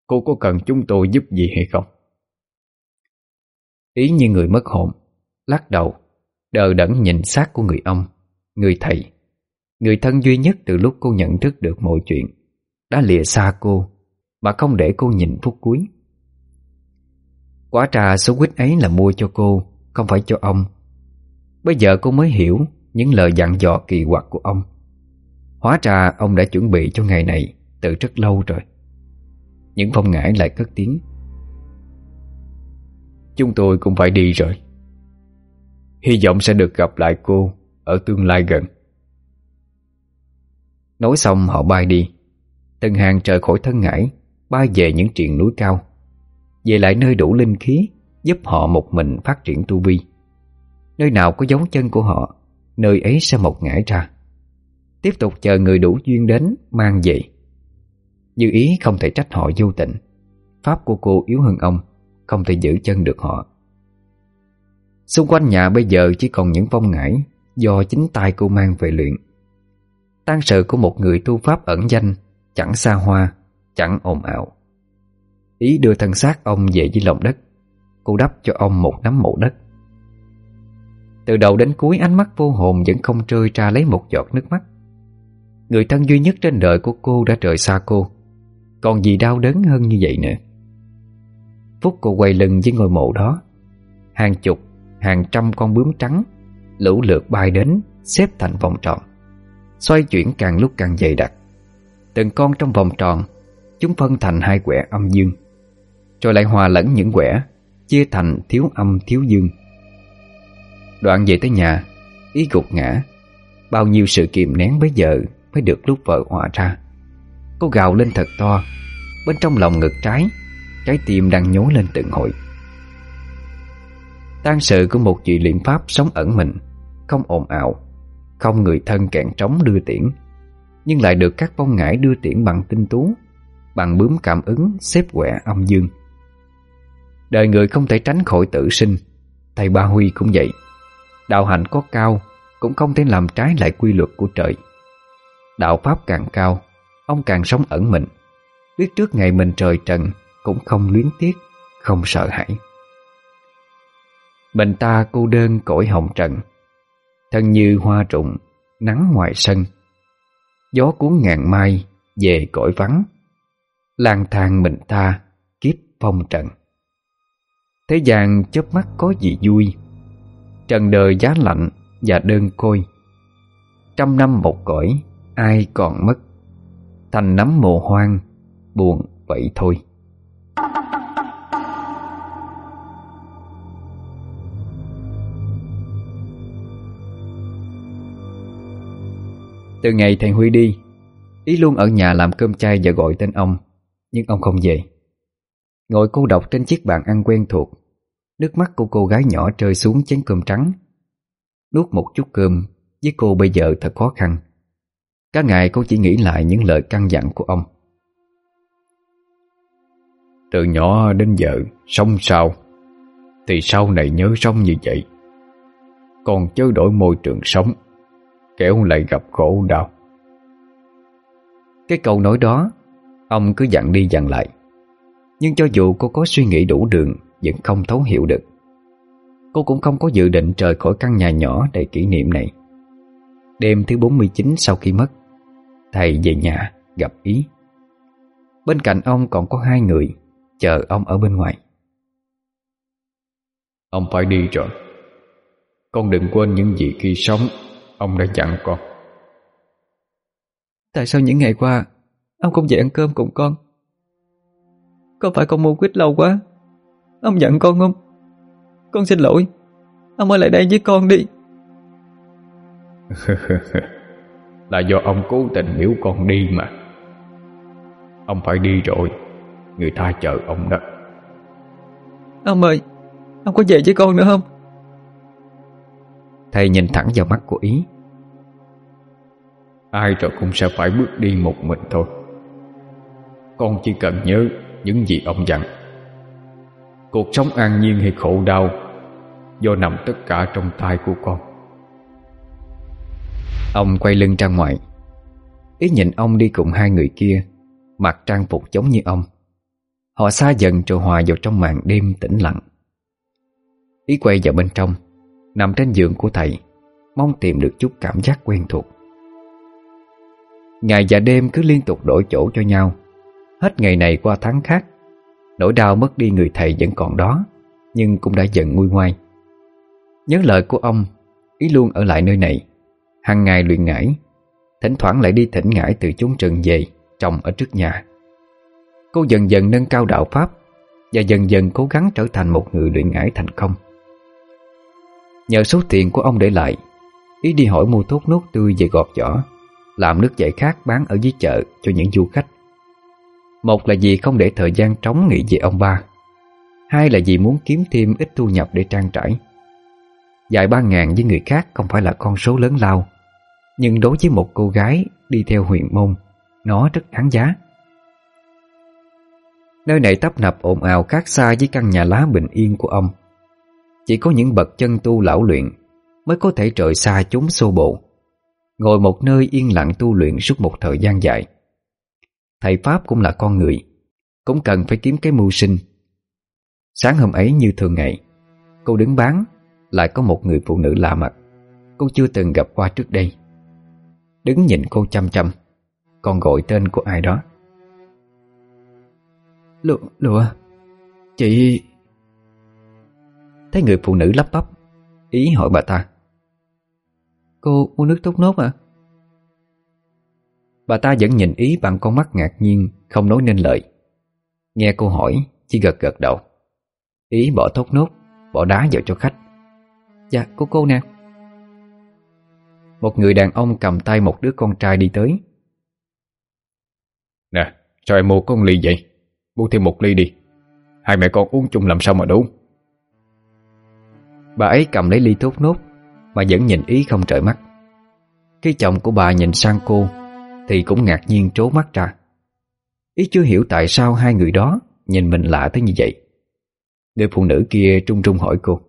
Cô có cần chúng tôi giúp gì hay không? Ý như người mất hồn, Lắc đầu, Đờ đẫn nhìn xác của người ông, Người thầy. Người thân duy nhất từ lúc cô nhận thức được mọi chuyện, Đã lìa xa cô, Mà không để cô nhìn phút cuối. Quả trà số quýt ấy là mua cho cô, Không phải cho ông. Bây giờ cô mới hiểu Những lời dặn dò kỳ quặc của ông. Hóa ra ông đã chuẩn bị cho ngày này Từ rất lâu rồi. Những phong ngải lại cất tiếng. Chúng tôi cũng phải đi rồi. Hy vọng sẽ được gặp lại cô Ở tương lai gần. Nói xong, họ bay đi. Từng hàng trời khỏi thân ngải, Bay về những triền núi cao. Về lại nơi đủ linh khí, Giúp họ một mình phát triển tu vi. Nơi nào có dấu chân của họ, Nơi ấy sẽ một ngải ra. Tiếp tục chờ người đủ duyên đến, Mang về. Như ý không thể trách họ vô tình. Pháp của cô yếu hơn ông, Không thể giữ chân được họ. Xung quanh nhà bây giờ chỉ còn những vong ngải Do chính tay cô mang về luyện. Tan sự của một người tu pháp ẩn danh, Chẳng xa hoa, Chẳng ồn ào. Ý đưa thân xác ông về với lòng đất, Cô đắp cho ông một nắm mộ đất. Từ đầu đến cuối ánh mắt vô hồn Vẫn không rơi ra lấy một giọt nước mắt. Người thân duy nhất trên đời của cô đã rời xa cô. Còn gì đau đớn hơn như vậy nữa. Phúc cô quay lưng với ngôi mộ đó. Hàng chục, hàng trăm con bướm trắng Lũ lượt bay đến Xếp thành vòng tròn Xoay chuyển càng lúc càng dày đặc. Từng con trong vòng tròn Chúng phân thành hai quẻ âm dương Rồi lại hòa lẫn những quẻ Chia thành thiếu âm thiếu dương. Đoạn về tới nhà Ý gục ngã Bao nhiêu sự kiềm nén bây giờ Mới được lúc vợ hòa ra. Cô gào lên thật to. Bên trong lòng ngực trái Trái tim đang nhố lên từng hồi. Tan sự của một vị luyện pháp sống ẩn mình, Không ồn ào, Không người thân kẹn trống đưa tiễn, Nhưng lại được các bông ngải đưa tiễn bằng tinh tú, Bằng bướm cảm ứng, xếp quẹ âm dương. Đời người không thể tránh khỏi tử sinh, Thầy Ba Huy cũng vậy. Đạo hạnh có cao, Cũng không thể làm trái lại quy luật của trời. Đạo Pháp càng cao Ông càng sống ẩn mình. Biết trước ngày mình trời trần, Cũng không luyến tiếc, Không sợ hãi. Mình ta cô đơn cõi hồng trần, Thân như hoa rụng, Nắng ngoài sân. Gió cuốn ngàn mai Về cõi vắng, lang thang mình ta Kiếp phong trần. Thế gian chớp mắt có gì vui, Trần đời giá lạnh Và đơn côi. Trăm năm một cõi, Ai còn mất? Thành nắm mồ hoang, Buồn vậy thôi. Từ ngày thầy Huy đi, Ý luôn ở nhà làm cơm chay và gọi tên ông, Nhưng ông không về. Ngồi cô độc trên chiếc bàn ăn quen thuộc, Nước mắt của cô gái nhỏ rơi xuống chén cơm trắng. Nuốt một chút cơm, Với cô bây giờ thật khó khăn. Cả ngày cô chỉ nghĩ lại những lời căn dặn của ông. Từ nhỏ đến giờ, Sống sao? Thì sau này nhớ sống như vậy? Còn chớ đổi môi trường sống Kéo lại gặp khổ đau. Cái câu nói đó, Ông cứ dặn đi dặn lại. Nhưng cho dù cô có suy nghĩ đủ đường, Vẫn không thấu hiểu được. Cô cũng không có dự định rời khỏi căn nhà nhỏ đầy kỷ niệm này. Đêm thứ 49 sau khi mất Thầy về nhà gặp Ý. Bên cạnh ông còn có hai người Chờ ông ở bên ngoài. Ông phải đi rồi. Con đừng quên những gì khi sống Ông đã dặn con. Tại sao những ngày qua Ông không về ăn cơm cùng con? Có phải con mua quýt lâu quá? Ông giận con không? Con xin lỗi Ông ở lại đây với con đi Là do ông cố tình biểu con đi mà. Ông phải đi rồi Người ta chờ ông đó. Ông ơi Ông có về với con nữa không? Thầy nhìn thẳng vào mắt của Ý. Ai rồi cũng sẽ phải bước đi một mình thôi. Con chỉ cần nhớ những gì ông dặn. Cuộc sống an nhiên hay khổ đau Do nằm tất cả trong tay của con Ông quay lưng ra ngoài. Ý nhìn ông đi cùng hai người kia, Mặc trang phục giống như ông. Họ xa dần rồi hòa vào trong màn đêm tĩnh lặng. Ý quay vào bên trong, Nằm trên giường của thầy, Mong tìm được chút cảm giác quen thuộc. Ngày và đêm cứ liên tục đổi chỗ cho nhau. Hết ngày này qua tháng khác, Nỗi đau mất đi người thầy vẫn còn đó, Nhưng cũng đã dần nguôi ngoai. Nhớ lời của ông, Ý luôn ở lại nơi này hàng ngày luyện ngải, Thỉnh thoảng lại đi thỉnh ngải từ chốn trần về, Trồng ở trước nhà. Cô dần dần nâng cao đạo Pháp Và dần dần cố gắng trở thành một người luyện ngải thành công. Nhờ số tiền của ông để lại, Ý đi hỏi mua thuốc nốt tươi về gọt vỏ, Làm nước giải khát bán ở dưới chợ cho những du khách. Một là vì không để thời gian trống nghĩ về ông ba, Hai là vì muốn kiếm thêm ít thu nhập để trang trải. Dài ba ngàn với người khác không phải là con số lớn lao. Nhưng đối với một cô gái đi theo huyền môn, Nó rất đáng giá. Nơi này tấp nập ồn ào khác xa với căn nhà lá bình yên của ông. Chỉ có những bậc chân tu lão luyện Mới có thể trời xa chúng xô bộ Ngồi một nơi yên lặng tu luyện suốt một thời gian dài. Thầy Pháp cũng là con người, Cũng cần phải kiếm cái mưu sinh. Sáng hôm ấy như thường ngày, Cô đứng bán lại có một người phụ nữ lạ mặt. Cô chưa từng gặp qua trước đây. Đứng nhìn cô chăm chăm. Còn gọi tên của ai đó? Lụa, lụa. Chị Thấy người phụ nữ lắp bắp. Ý hỏi bà ta. Cô mua nước thốt nốt à? Bà ta vẫn nhìn ý bằng con mắt ngạc nhiên Không nói nên lời. Nghe cô hỏi chỉ gật gật đầu. Ý bỏ thốt nốt Bỏ đá vào cho khách. Dạ của cô nè. Một người đàn ông cầm tay một đứa con trai đi tới. Nè cho em mua con ly vậy? Mua thêm một ly đi. Hai mẹ con uống chung làm sao mà đủ? Bà ấy cầm lấy ly thốt nốt Mà vẫn nhìn ý không trời mắt. Khi chồng của bà nhìn sang cô Thì cũng ngạc nhiên trố mắt ra. Ý chưa hiểu tại sao hai người đó Nhìn mình lạ tới như vậy. Người phụ nữ kia trung trung hỏi cô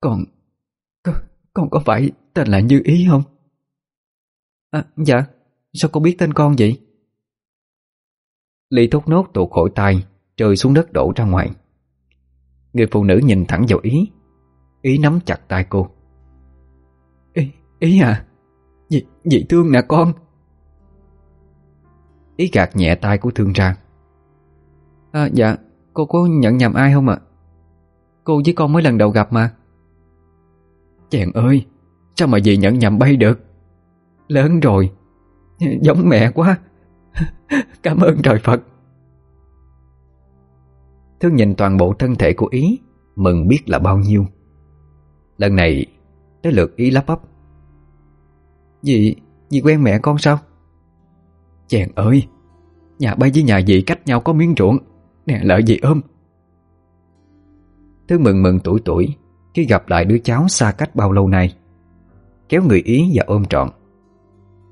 còn Con, con có phải tên là Như Ý không? À, dạ Sao cô biết tên con vậy? Ly thốt nốt tuột khỏi tay Rơi xuống đất đổ ra ngoài. Người phụ nữ nhìn thẳng vào Ý. Ý nắm chặt tay cô. Ý, ý à Dị, dị thương nè con. Ý gạt nhẹ tay của thương ra. À, Dạ Cô có nhận nhầm ai không ạ? Cô với con mới lần đầu gặp mà. Chàng ơi Sao mà dì nhận nhầm bay được? Lớn rồi Giống mẹ quá. Cảm ơn trời Phật. Thương nhìn toàn bộ thân thể của Ý Mừng biết là bao nhiêu. Lần này Tới lượt Ý lắp bắp. Dì, dì quen mẹ con sao? Chàng ơi Nhà bay với nhà dì cách nhau có miếng ruộng Nè lợi dì ôm? Thương mừng mừng tuổi tuổi khi gặp lại đứa cháu xa cách bao lâu nay. Kéo người Ý và ôm trọn.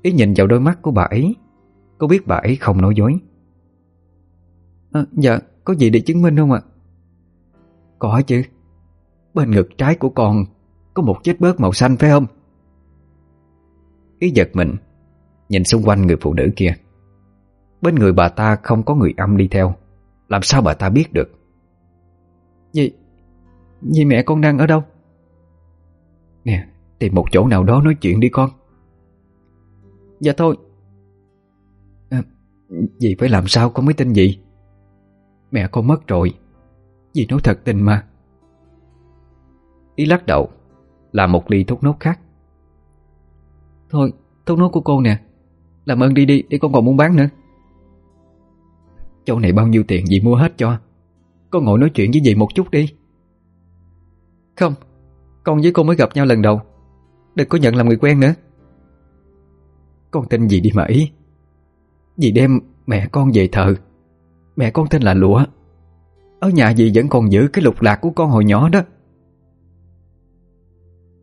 Ý nhìn vào đôi mắt của bà ấy. Cô biết bà ấy không nói dối? À, Dạ Có gì để chứng minh không ạ? Có chứ. Bên ngực trái của con Có một vết bớt màu xanh phải không? Ý giật mình Nhìn xung quanh người phụ nữ kia. Bên người bà ta không có người âm đi theo. Làm sao bà ta biết được? Gì Gì mẹ con đang ở đâu? Nè Tìm một chỗ nào đó nói chuyện đi con. Dạ thôi. À, Dì phải làm sao con mới tin gì Mẹ con mất rồi. Dì nói thật tình mà. Ý lắc đầu Làm một ly thuốc nốt khác. Thôi thuốc nốt của cô nè. Làm ơn đi đi để con còn muốn bán nữa. Chỗ này bao nhiêu tiền dì mua hết cho? Con ngồi nói chuyện với dì một chút đi không, Con với cô mới gặp nhau lần đầu. Đừng có nhận làm người quen nữa. Con tên gì đi mà ý? Dì đem mẹ con về thờ. Mẹ con tên là Lụa. Ở nhà dì vẫn còn giữ cái lục lạc của con hồi nhỏ đó.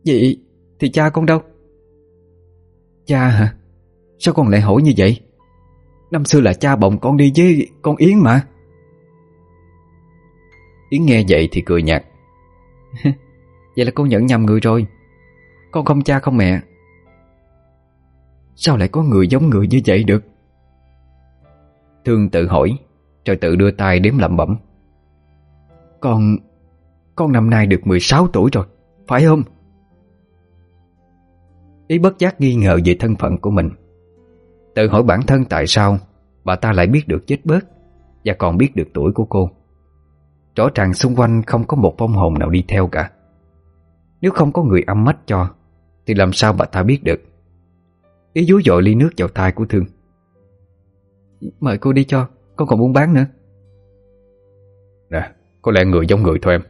Dì, Thì cha con đâu? Cha hả? Sao con lại hỏi như vậy? Năm xưa là cha bồng con đi với con Yến mà. Yến nghe vậy thì cười nhạt. Vậy là con nhận nhầm người rồi. Con không cha không mẹ. Sao lại có người giống người như vậy được? Thương tự hỏi, Rồi tự đưa tay đếm lẩm bẩm. Con Con năm nay được 16 tuổi rồi, Phải không? Ý bất giác nghi ngờ về thân phận của mình. Tự hỏi bản thân tại sao Bà ta lại biết được chết bớt, Và còn biết được tuổi của cô. Rõ ràng xung quanh không có một phong hồn nào đi theo cả. Nếu không có người âm mắt cho Thì làm sao bà ta biết được? Ý dúi dội ly nước vào tai của Thương. Mời cô đi cho Con còn muốn bán nữa. Nè Có lẽ người giống người thôi em.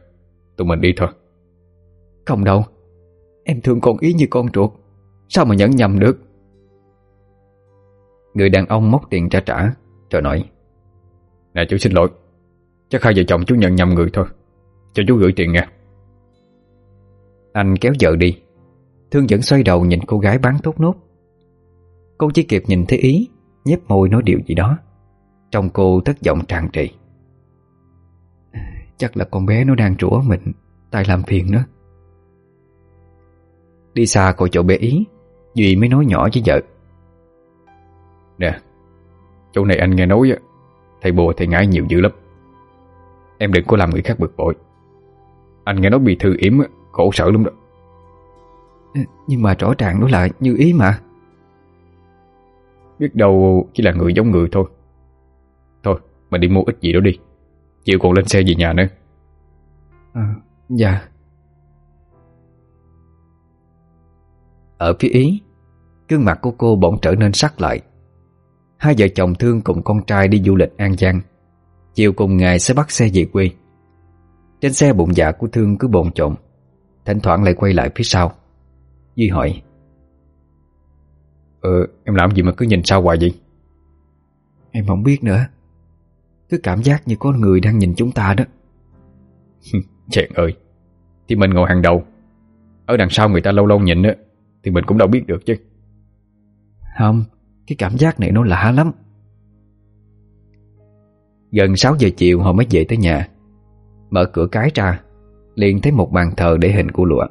Tụi mình đi thôi. Không đâu. Em thương con ý như con ruột. Sao mà nhẫn nhầm được? Người đàn ông móc tiền ra trả Rồi nói. Nè chú xin lỗi. Chắc hai vợ chồng chú nhận nhầm người thôi. Cho chú gửi tiền nha anh kéo vợ đi. Thương vẫn xoay đầu nhìn cô gái bán tốt nốt. Cô chỉ kịp nhìn thấy ý, nhếch môi nói điều gì đó. Trong cô thất vọng tràn trì Chắc là con bé nó đang rủa mình Tại làm phiền nó Đi xa khỏi chỗ bé ý, Duy mới nói nhỏ với vợ. Nè, Chỗ này anh nghe nói Thầy bùa thầy ngãi nhiều dữ lắm. Em đừng có làm người khác bực bội. Anh nghe nói bị thư yếm Khổ sở lắm đó. Nhưng mà rõ ràng nó là như ý mà. Biết đâu chỉ là người giống người thôi. Thôi mình đi mua ít gì đó đi. Chiều còn lên xe về nhà nữa. À, Dạ. Ở phía Ý Gương mặt của cô bỗng trở nên sắc lại. Hai vợ chồng Thương cùng con trai đi du lịch An Giang. Chiều cùng ngày sẽ bắt xe về quê. Trên xe bụng dạ của Thương cứ bồn trộn Thỉnh thoảng lại quay lại phía sau. Duy hỏi Ờ em làm gì mà cứ nhìn sao hoài vậy? Em không biết nữa. Cứ cảm giác như có người đang nhìn chúng ta đó. Chẹn ơi Thì mình ngồi hàng đầu. Ở đằng sau người ta lâu lâu nhìn á Thì mình cũng đâu biết được chứ. Không Cái cảm giác này nó lạ lắm. Gần 6 giờ chiều họ mới về tới nhà. Mở cửa cái ra liền thấy một bàn thờ để hình của lụa.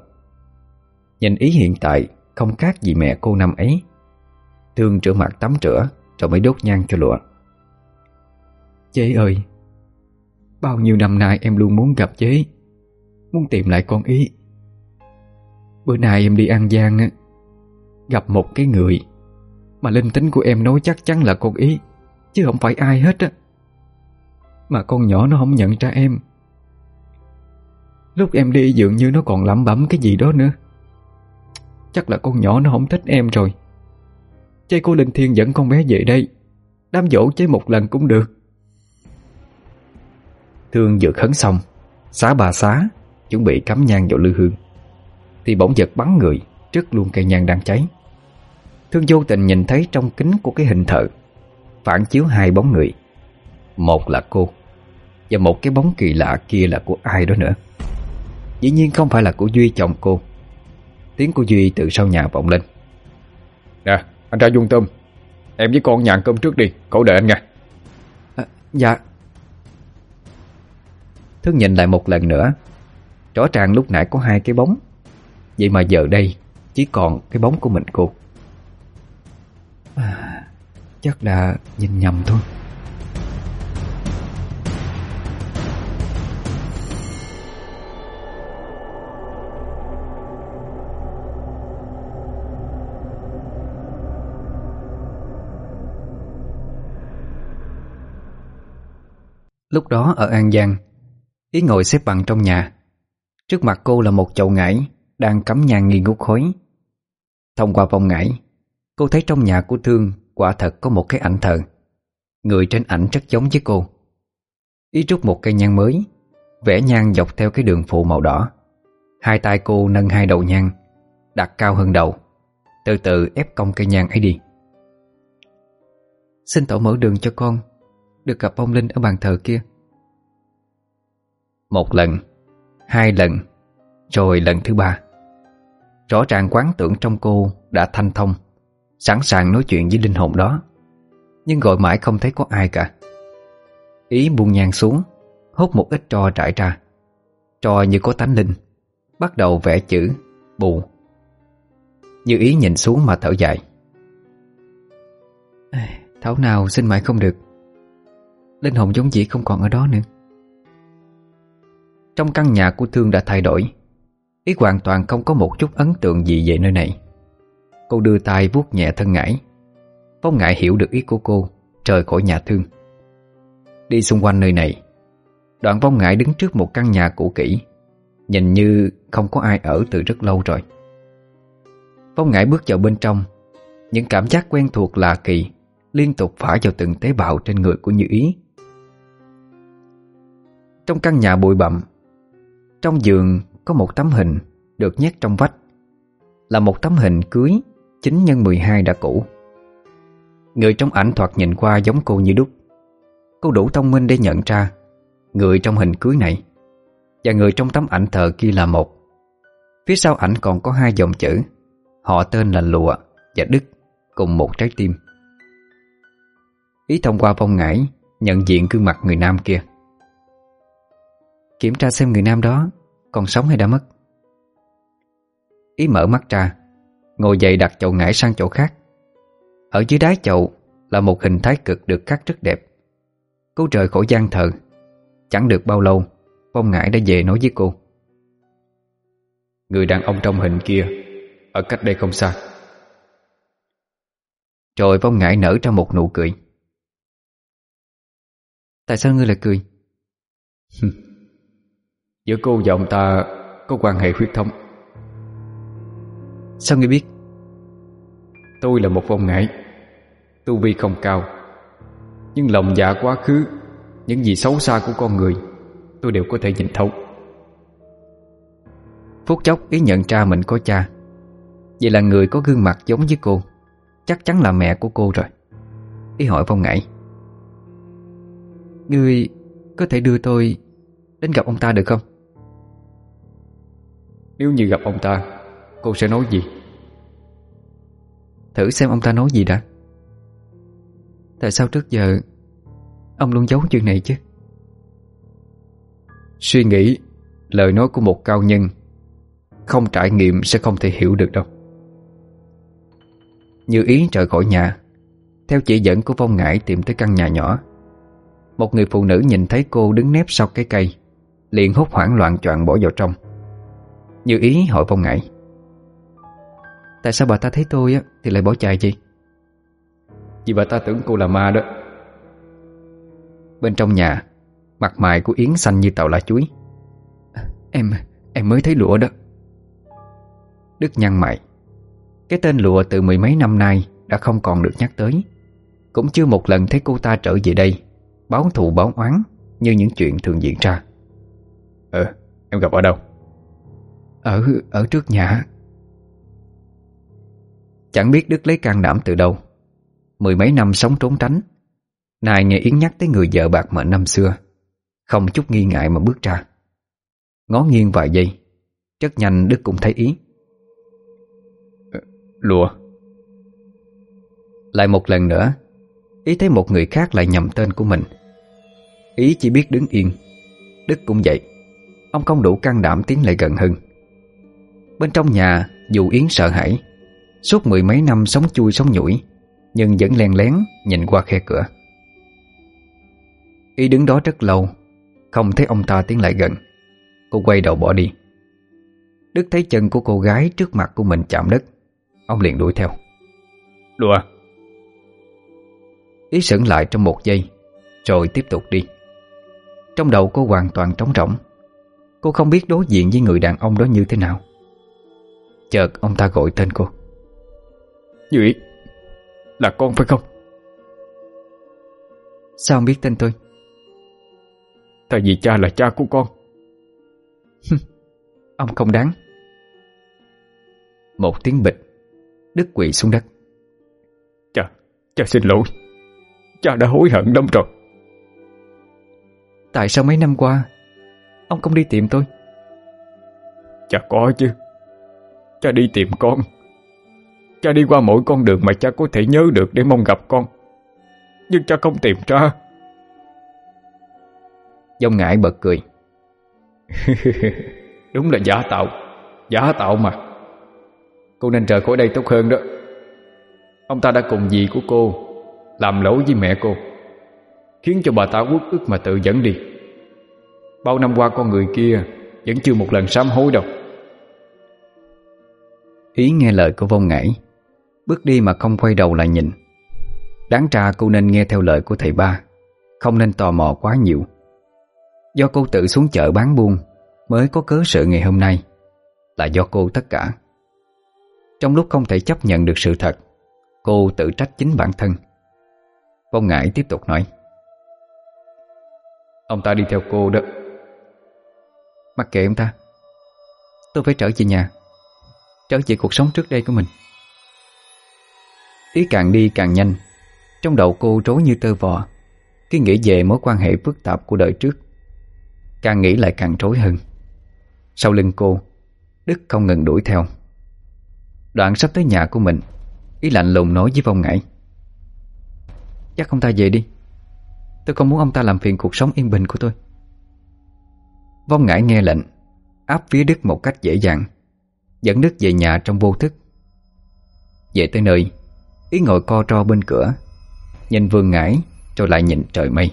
Nhìn ý hiện tại, Không khác gì mẹ cô năm ấy. Thương rửa mặt tắm rửa, Rồi mới đốt nhang cho lụa. Chế ơi, Bao nhiêu năm nay em luôn muốn gặp chế Muốn tìm lại con ý. Bữa nay em đi ăn gian á, Gặp một cái người Mà linh tính của em nói chắc chắn là con ý, Chứ không phải ai hết á. Mà con nhỏ nó không nhận ra em. Lúc em đi dường như nó còn lẩm bẩm cái gì đó nữa. Chắc là con nhỏ nó không thích em rồi. Chơi cô Linh Thiên dẫn con bé về đây. Đám dỗ chế một lần cũng được. Thương vừa khấn xong, Xá bà xá, Chuẩn bị cắm nhang vào lư hương. Thì bỗng giật bắn người, Trước luôn cây nhang đang cháy. Thương vô tình nhìn thấy trong kính của cái hình thợ Phản chiếu hai bóng người. Một là cô, Và một cái bóng kỳ lạ kia là của ai đó nữa. Dĩ nhiên không phải là của Duy chồng cô. Tiếng của Duy từ sau nhà vọng lên. Nè anh ra dung tôm. Em với con nhàn cơm trước đi Cậu đợi anh nha à, Dạ. Thương nhìn lại một lần nữa. Rõ ràng lúc nãy có hai cái bóng. Vậy mà giờ đây Chỉ còn cái bóng của mình cô. À, Chắc là nhìn nhầm thôi Lúc đó ở An Giang, Ý ngồi xếp bằng trong nhà. Trước mặt cô là một chậu ngải Đang cắm nhang nghi ngút khói. Thông qua vòng ngải, Cô thấy trong nhà của Thương Quả thật có một cái ảnh thờ. Người trên ảnh rất giống với cô. Ý rút một cây nhang mới, Vẽ nhang dọc theo cái đường phụ màu đỏ. Hai tay cô nâng hai đầu nhang, Đặt cao hơn đầu. Từ từ ép cong cây nhang ấy đi. Xin tổ mở đường cho con. Được gặp ông Linh ở bàn thờ kia. Một lần, Hai lần, Rồi lần thứ ba. Rõ ràng quán tưởng trong cô đã thanh thông, Sẵn sàng nói chuyện với linh hồn đó, Nhưng gọi mãi không thấy có ai cả. Ý buông nhang xuống Hút một ít tro trải ra. Tro như có tánh linh, Bắt đầu vẽ chữ, Bù. Như ý nhìn xuống mà thở dài. Thảo nào xin mãi không được. Linh hồn giống dĩ không còn ở đó nữa. Trong căn nhà của Thương đã thay đổi, Ý hoàn toàn không có một chút ấn tượng gì về nơi này. Cô đưa tay vuốt nhẹ thân ngải. Phong ngại hiểu được ý của cô trời khỏi nhà Thương. Đi xung quanh nơi này, Đoạn vong ngại đứng trước một căn nhà cũ kỹ, Nhìn như không có ai ở từ rất lâu rồi. Vong ngại bước vào bên trong, Những cảm giác quen thuộc lạ kỳ Liên tục phả vào từng tế bào trên người của Như Ý. Trong căn nhà bụi bặm, Trong giường có một tấm hình Được nhét trong vách. Là một tấm hình cưới 9 x 12 đã cũ. Người trong ảnh thoạt nhìn qua giống cô như đúc. Cô đủ thông minh để nhận ra Người trong hình cưới này Và người trong tấm ảnh thờ kia là một. Phía sau ảnh còn có hai dòng chữ, Họ tên là Lụa và Đức Cùng một trái tim. Ý thông qua vong ngải Nhận diện gương mặt người nam kia. Kiểm tra xem người nam đó Còn sống hay đã mất. Ý mở mắt ra, Ngồi dậy đặt chậu ngải sang chỗ khác. Ở dưới đáy chậu Là một hình thái cực được cắt rất đẹp. Cô trời khỏi gian thờ, Chẳng được bao lâu Phong ngải đã về nói với cô. Người đàn ông trong hình kia, Ở cách đây không xa. Rồi Phong ngải nở ra một nụ cười. Tại sao ngươi lại cười? Giữa cô và ông ta Có quan hệ huyết thống. Sao ngươi biết? Tôi là một vong ngải Tu vi không cao Nhưng lòng dạ quá khứ Những gì xấu xa của con người Tôi đều có thể nhìn thấu. Phút chốc ý nhận ra mình có cha. Vậy là người có gương mặt giống với cô Chắc chắn là mẹ của cô rồi. Ý hỏi phong ngải. Ngươi có thể đưa tôi Đến gặp ông ta được không Nếu như gặp ông ta Cô sẽ nói gì? Thử xem ông ta nói gì đã. Tại sao trước giờ Ông luôn giấu chuyện này chứ? Suy nghĩ Lời nói của một cao nhân Không trải nghiệm sẽ không thể hiểu được đâu. Như ý rời khỏi nhà Theo chỉ dẫn của Phong Ngải tìm tới căn nhà nhỏ Một người phụ nữ nhìn thấy cô đứng nép sau cái cây Liền hốt hoảng loạn choạng bỏ vào trong Như ý hỏi Phong Ngải. Tại sao bà ta thấy tôi á Thì lại bỏ chạy gì Vì bà ta tưởng cô là ma đó. Bên trong nhà Mặt mày của Yến xanh như tàu lá chuối. Em, em mới thấy lụa đó. Đức nhăn mày. Cái tên lụa từ mười mấy năm nay Đã không còn được nhắc tới. Cũng chưa một lần thấy cô ta trở về đây Báo thù báo oán Như những chuyện thường diễn ra. Ờ, em gặp ở đâu? Ở, ở trước nhà. Chẳng biết Đức lấy can đảm từ đâu. Mười mấy năm sống trốn tránh Này nghe Yến nhắc tới người vợ bạc mệnh năm xưa. Không chút nghi ngại mà bước ra. Ngó nghiêng vài giây Rất nhanh Đức cũng thấy ý. Lùa. Lại một lần nữa Ý thấy một người khác lại nhầm tên của mình. Ý chỉ biết đứng yên. Đức cũng vậy. Ông không đủ can đảm tiến lại gần hơn. Bên trong nhà Dù Yến sợ hãi. Suốt mười mấy năm sống chui sống nhủi Nhưng vẫn len lén nhìn qua khe cửa. Ý đứng đó rất lâu Không thấy ông ta tiến lại gần. Cô quay đầu bỏ đi. Đức thấy chân của cô gái trước mặt của mình chạm đất Ông liền đuổi theo. Lụa Ý sững lại trong một giây Rồi tiếp tục đi. Trong đầu cô hoàn toàn trống rỗng. Cô không biết đối diện với người đàn ông đó như thế nào Chợt ông ta gọi tên cô. Như ý Là con phải không? Sao ông biết tên tôi? Tại vì cha là cha của con. Ông không đáng. Một tiếng bịch Đức quỵ xuống đất. Cha, cha xin lỗi. Cha đã hối hận lắm rồi. Tại sao mấy năm qua Ông không đi tìm tôi? Cha có chứ Cha đi tìm con. Cha đi qua mỗi con đường mà cha có thể nhớ được để mong gặp con. Nhưng cha không tìm ra. Dông ngại bật cười. Đúng là giả tạo. Giả tạo mà. Cô nên rời khỏi đây tốt hơn đó. Ông ta đã cùng dì của cô Làm lỗi với mẹ cô Khiến cho bà ta uất ức mà tự dẫn đi. Bao năm qua con người kia Vẫn chưa một lần sám hối đâu Ý nghe lời của vong ngải. Bước đi mà không quay đầu lại nhìn. Đáng ra cô nên nghe theo lời của thầy ba, Không nên tò mò quá nhiều. Do cô tự xuống chợ bán buôn, Mới có cớ sự ngày hôm nay, Là do cô tất cả. Trong lúc không thể chấp nhận được sự thật, Cô tự trách chính bản thân. Vong ngải tiếp tục nói, Ông ta đi theo cô đó. Mặc kệ ông ta. Tôi phải trở về nhà. Trở về cuộc sống trước đây của mình. Ý càng đi càng nhanh. Trong đầu cô rối như tơ vò. Khi nghĩ về mối quan hệ phức tạp của đời trước, Càng nghĩ lại càng rối hơn. Sau lưng cô, Đức không ngừng đuổi theo. Đoạn sắp tới nhà của mình, Ý lạnh lùng nói với vong ngải. Chắc ông ta về đi. Tôi không muốn ông ta làm phiền cuộc sống yên bình của tôi. Vong ngải nghe lệnh, Áp phía Đức một cách dễ dàng. Dẫn Đức về nhà trong vô thức. Về tới nơi, Ý ngồi co tro bên cửa, Nhìn vương ngải Rồi lại nhìn trời mây.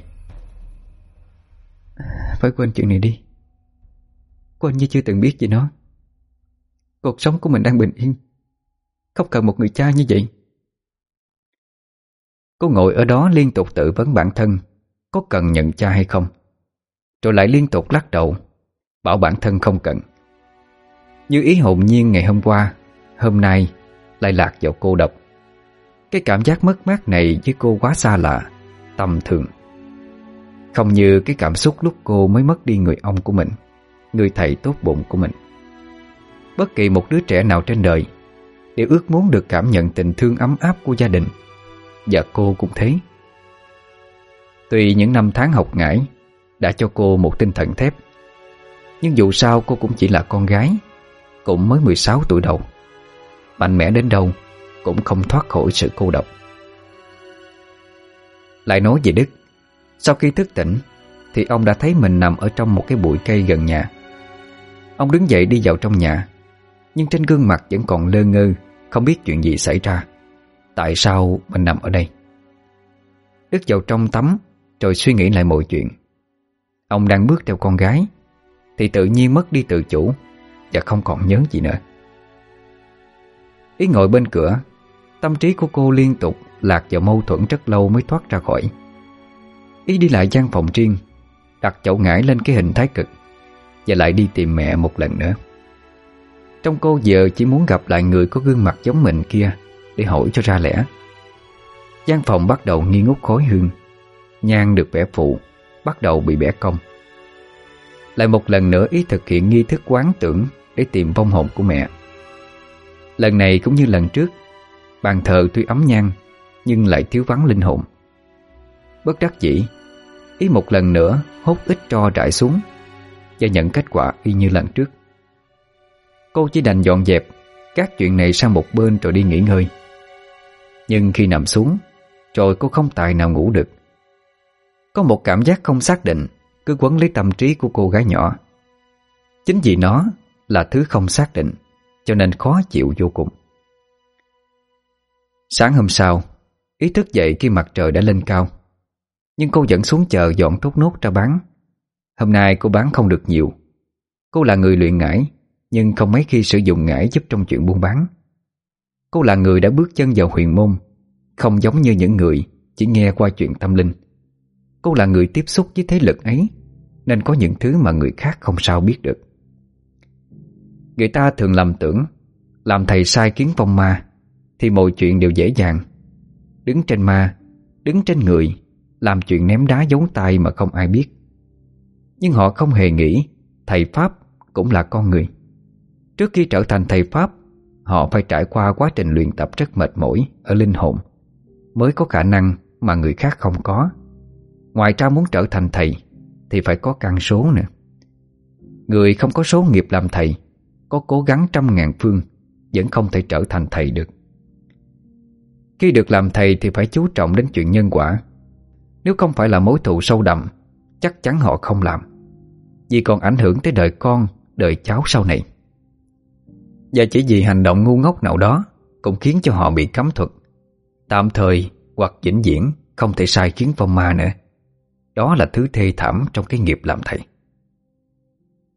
Phải quên chuyện này đi. Quên như chưa từng biết gì nó. Cuộc sống của mình đang bình yên. Không cần một người cha như vậy. Cô ngồi ở đó liên tục tự vấn bản thân, Có cần nhận cha hay không. Rồi lại liên tục lắc đầu, Bảo bản thân không cần. Như ý hồn nhiên ngày hôm qua, Hôm nay lại lạc vào cô độc. Cái cảm giác mất mát này với cô quá xa lạ, Tầm thường. Không như cái cảm xúc lúc cô mới mất đi người ông của mình, Người thầy tốt bụng của mình. Bất kỳ một đứa trẻ nào trên đời, Đều ước muốn được cảm nhận tình thương ấm áp của gia đình, Và cô cũng thế. Tuy những năm tháng học ngải Đã cho cô một tinh thần thép, Nhưng dù sao cô cũng chỉ là con gái cũng mới 16 tuổi đầu. Mạnh mẽ đến đâu Cũng không thoát khỏi sự cô độc. Lại nói về Đức, Sau khi thức tỉnh Thì ông đã thấy mình nằm ở trong một cái bụi cây gần nhà. Ông đứng dậy đi vào trong nhà, Nhưng trên gương mặt vẫn còn lơ ngơ, Không biết chuyện gì xảy ra. Tại sao mình nằm ở đây? Đức vào trong tắm, Rồi suy nghĩ lại mọi chuyện. Ông đang bước theo con gái, Thì tự nhiên mất đi tự chủ. Và không còn nhớ gì nữa. Ý ngồi bên cửa, Tâm trí của cô liên tục Lạc vào mâu thuẫn rất lâu mới thoát ra khỏi. Ý đi lại gian phòng riêng, Đặt chậu ngải lên cái hình thái cực Và lại đi tìm mẹ một lần nữa. Trong cô giờ chỉ muốn gặp lại người có gương mặt giống mình kia Để hỏi cho ra lẽ. Gian phòng bắt đầu nghi ngút khói hương, Nhang được vẽ phụ, Bắt đầu bị bẻ cong. Lại một lần nữa ý thực hiện nghi thức quán tưởng để tìm vong hồn của mẹ. Lần này cũng như lần trước, Bàn thờ tuy ấm nhang, Nhưng lại thiếu vắng linh hồn. Bất đắc dĩ, Ý một lần nữa hốt ít tro trải xuống Và nhận kết quả y như lần trước. Cô chỉ đành dọn dẹp Các chuyện này sang một bên rồi đi nghỉ ngơi. Nhưng khi nằm xuống, Rồi cô không tài nào ngủ được. Có một cảm giác không xác định, Cứ quấn lấy tâm trí của cô gái nhỏ. Chính vì nó là thứ không xác định, Cho nên khó chịu vô cùng. Sáng hôm sau, Ý thức dậy khi mặt trời đã lên cao. Nhưng cô vẫn xuống chợ dọn tốt nốt ra bán. Hôm nay cô bán không được nhiều. Cô là người luyện ngải, Nhưng không mấy khi sử dụng ngải giúp trong chuyện buôn bán. Cô là người đã bước chân vào huyền môn, Không giống như những người Chỉ nghe qua chuyện tâm linh. Cô là người tiếp xúc với thế lực ấy, Nên có những thứ mà người khác không sao biết được. Người ta thường lầm tưởng, Làm thầy sai kiến phong ma, Thì mọi chuyện đều dễ dàng. Đứng trên ma, Đứng trên người, Làm chuyện ném đá giấu tay mà không ai biết. Nhưng họ không hề nghĩ Thầy Pháp cũng là con người. Trước khi trở thành thầy Pháp, Họ phải trải qua quá trình luyện tập rất mệt mỏi Ở linh hồn, Mới có khả năng mà người khác không có. Ngoài ra muốn trở thành thầy Thì phải có căn số nữa. Người không có số nghiệp làm thầy có cố gắng trăm ngàn phương, Vẫn không thể trở thành thầy được. Khi được làm thầy thì phải chú trọng đến chuyện nhân quả. Nếu không phải là mối thù sâu đậm, Chắc chắn họ không làm. Vì còn ảnh hưởng tới đời con, Đời cháu sau này. Và chỉ vì hành động ngu ngốc nào đó, Cũng khiến cho họ bị cấm thuật. Tạm thời, hoặc vĩnh viễn, Không thể sai khiến phong ma nữa. Đó là thứ thê thảm trong cái nghiệp làm thầy.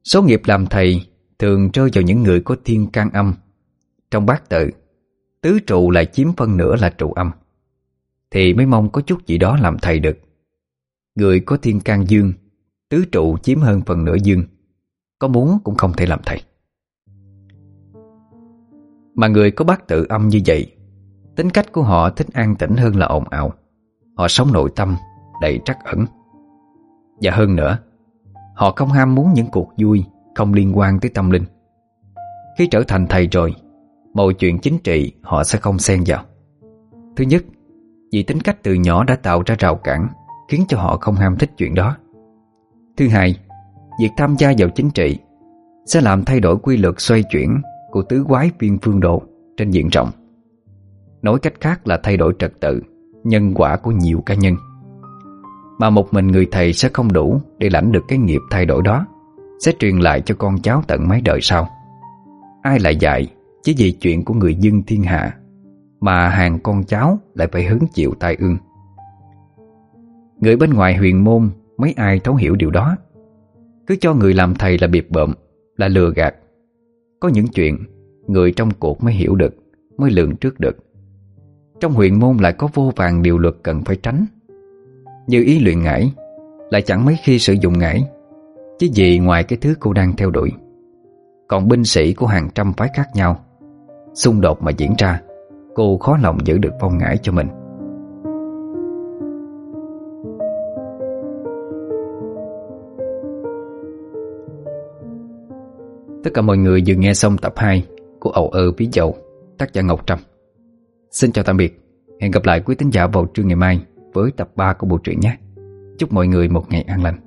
Số nghiệp làm thầy Thường rơi vào những người có thiên can âm. Trong bát tự, Tứ trụ lại chiếm phân nửa là trụ âm. Thì mới mong có chút gì đó làm thầy được. Người có thiên can dương, Tứ trụ chiếm hơn phần nửa dương. Có muốn cũng không thể làm thầy. Mà người có bát tự âm như vậy, Tính cách của họ thích an tĩnh hơn là ồn ào. Họ sống nội tâm Đầy trắc ẩn. Và hơn nữa, Họ không ham muốn những cuộc vui không liên quan tới tâm linh. Khi trở thành thầy rồi, Mọi chuyện chính trị họ sẽ không xen vào. Thứ nhất, Vì tính cách từ nhỏ đã tạo ra rào cản, Khiến cho họ không ham thích chuyện đó. Thứ hai, Việc tham gia vào chính trị Sẽ làm thay đổi quy luật xoay chuyển Của tứ quái viên phương độ Trên diện rộng. Nói cách khác là thay đổi trật tự, Nhân quả của nhiều cá nhân. Mà một mình người thầy sẽ không đủ Để lãnh được cái nghiệp thay đổi đó. Sẽ truyền lại cho con cháu tận mấy đời sau. Ai lại dạy, Chỉ vì chuyện của người dân thiên hạ, Mà hàng con cháu lại phải hứng chịu tai ương. Người bên ngoài huyền môn, Mấy ai thấu hiểu điều đó? Cứ cho người làm thầy là biệt bợm, Là lừa gạt. Có những chuyện, Người trong cuộc mới hiểu được, Mới lường trước được. Trong huyền môn lại có vô vàng điều luật cần phải tránh. Như ý luyện ngải, Lại chẳng mấy khi sử dụng ngải. Chứ gì ngoài cái thứ cô đang theo đuổi Còn binh sĩ của hàng trăm phái khác nhau Xung đột mà diễn ra Cô khó lòng giữ được phong ngãi cho mình Tất cả mọi người vừa nghe xong tập 2 của Ẩu ơ Bí Dậu, tác giả Ngọc Trâm. Xin chào tạm biệt, hẹn gặp lại quý tín giả vào trưa ngày mai với tập 3 của bộ truyện nhé. Chúc mọi người một ngày an lành.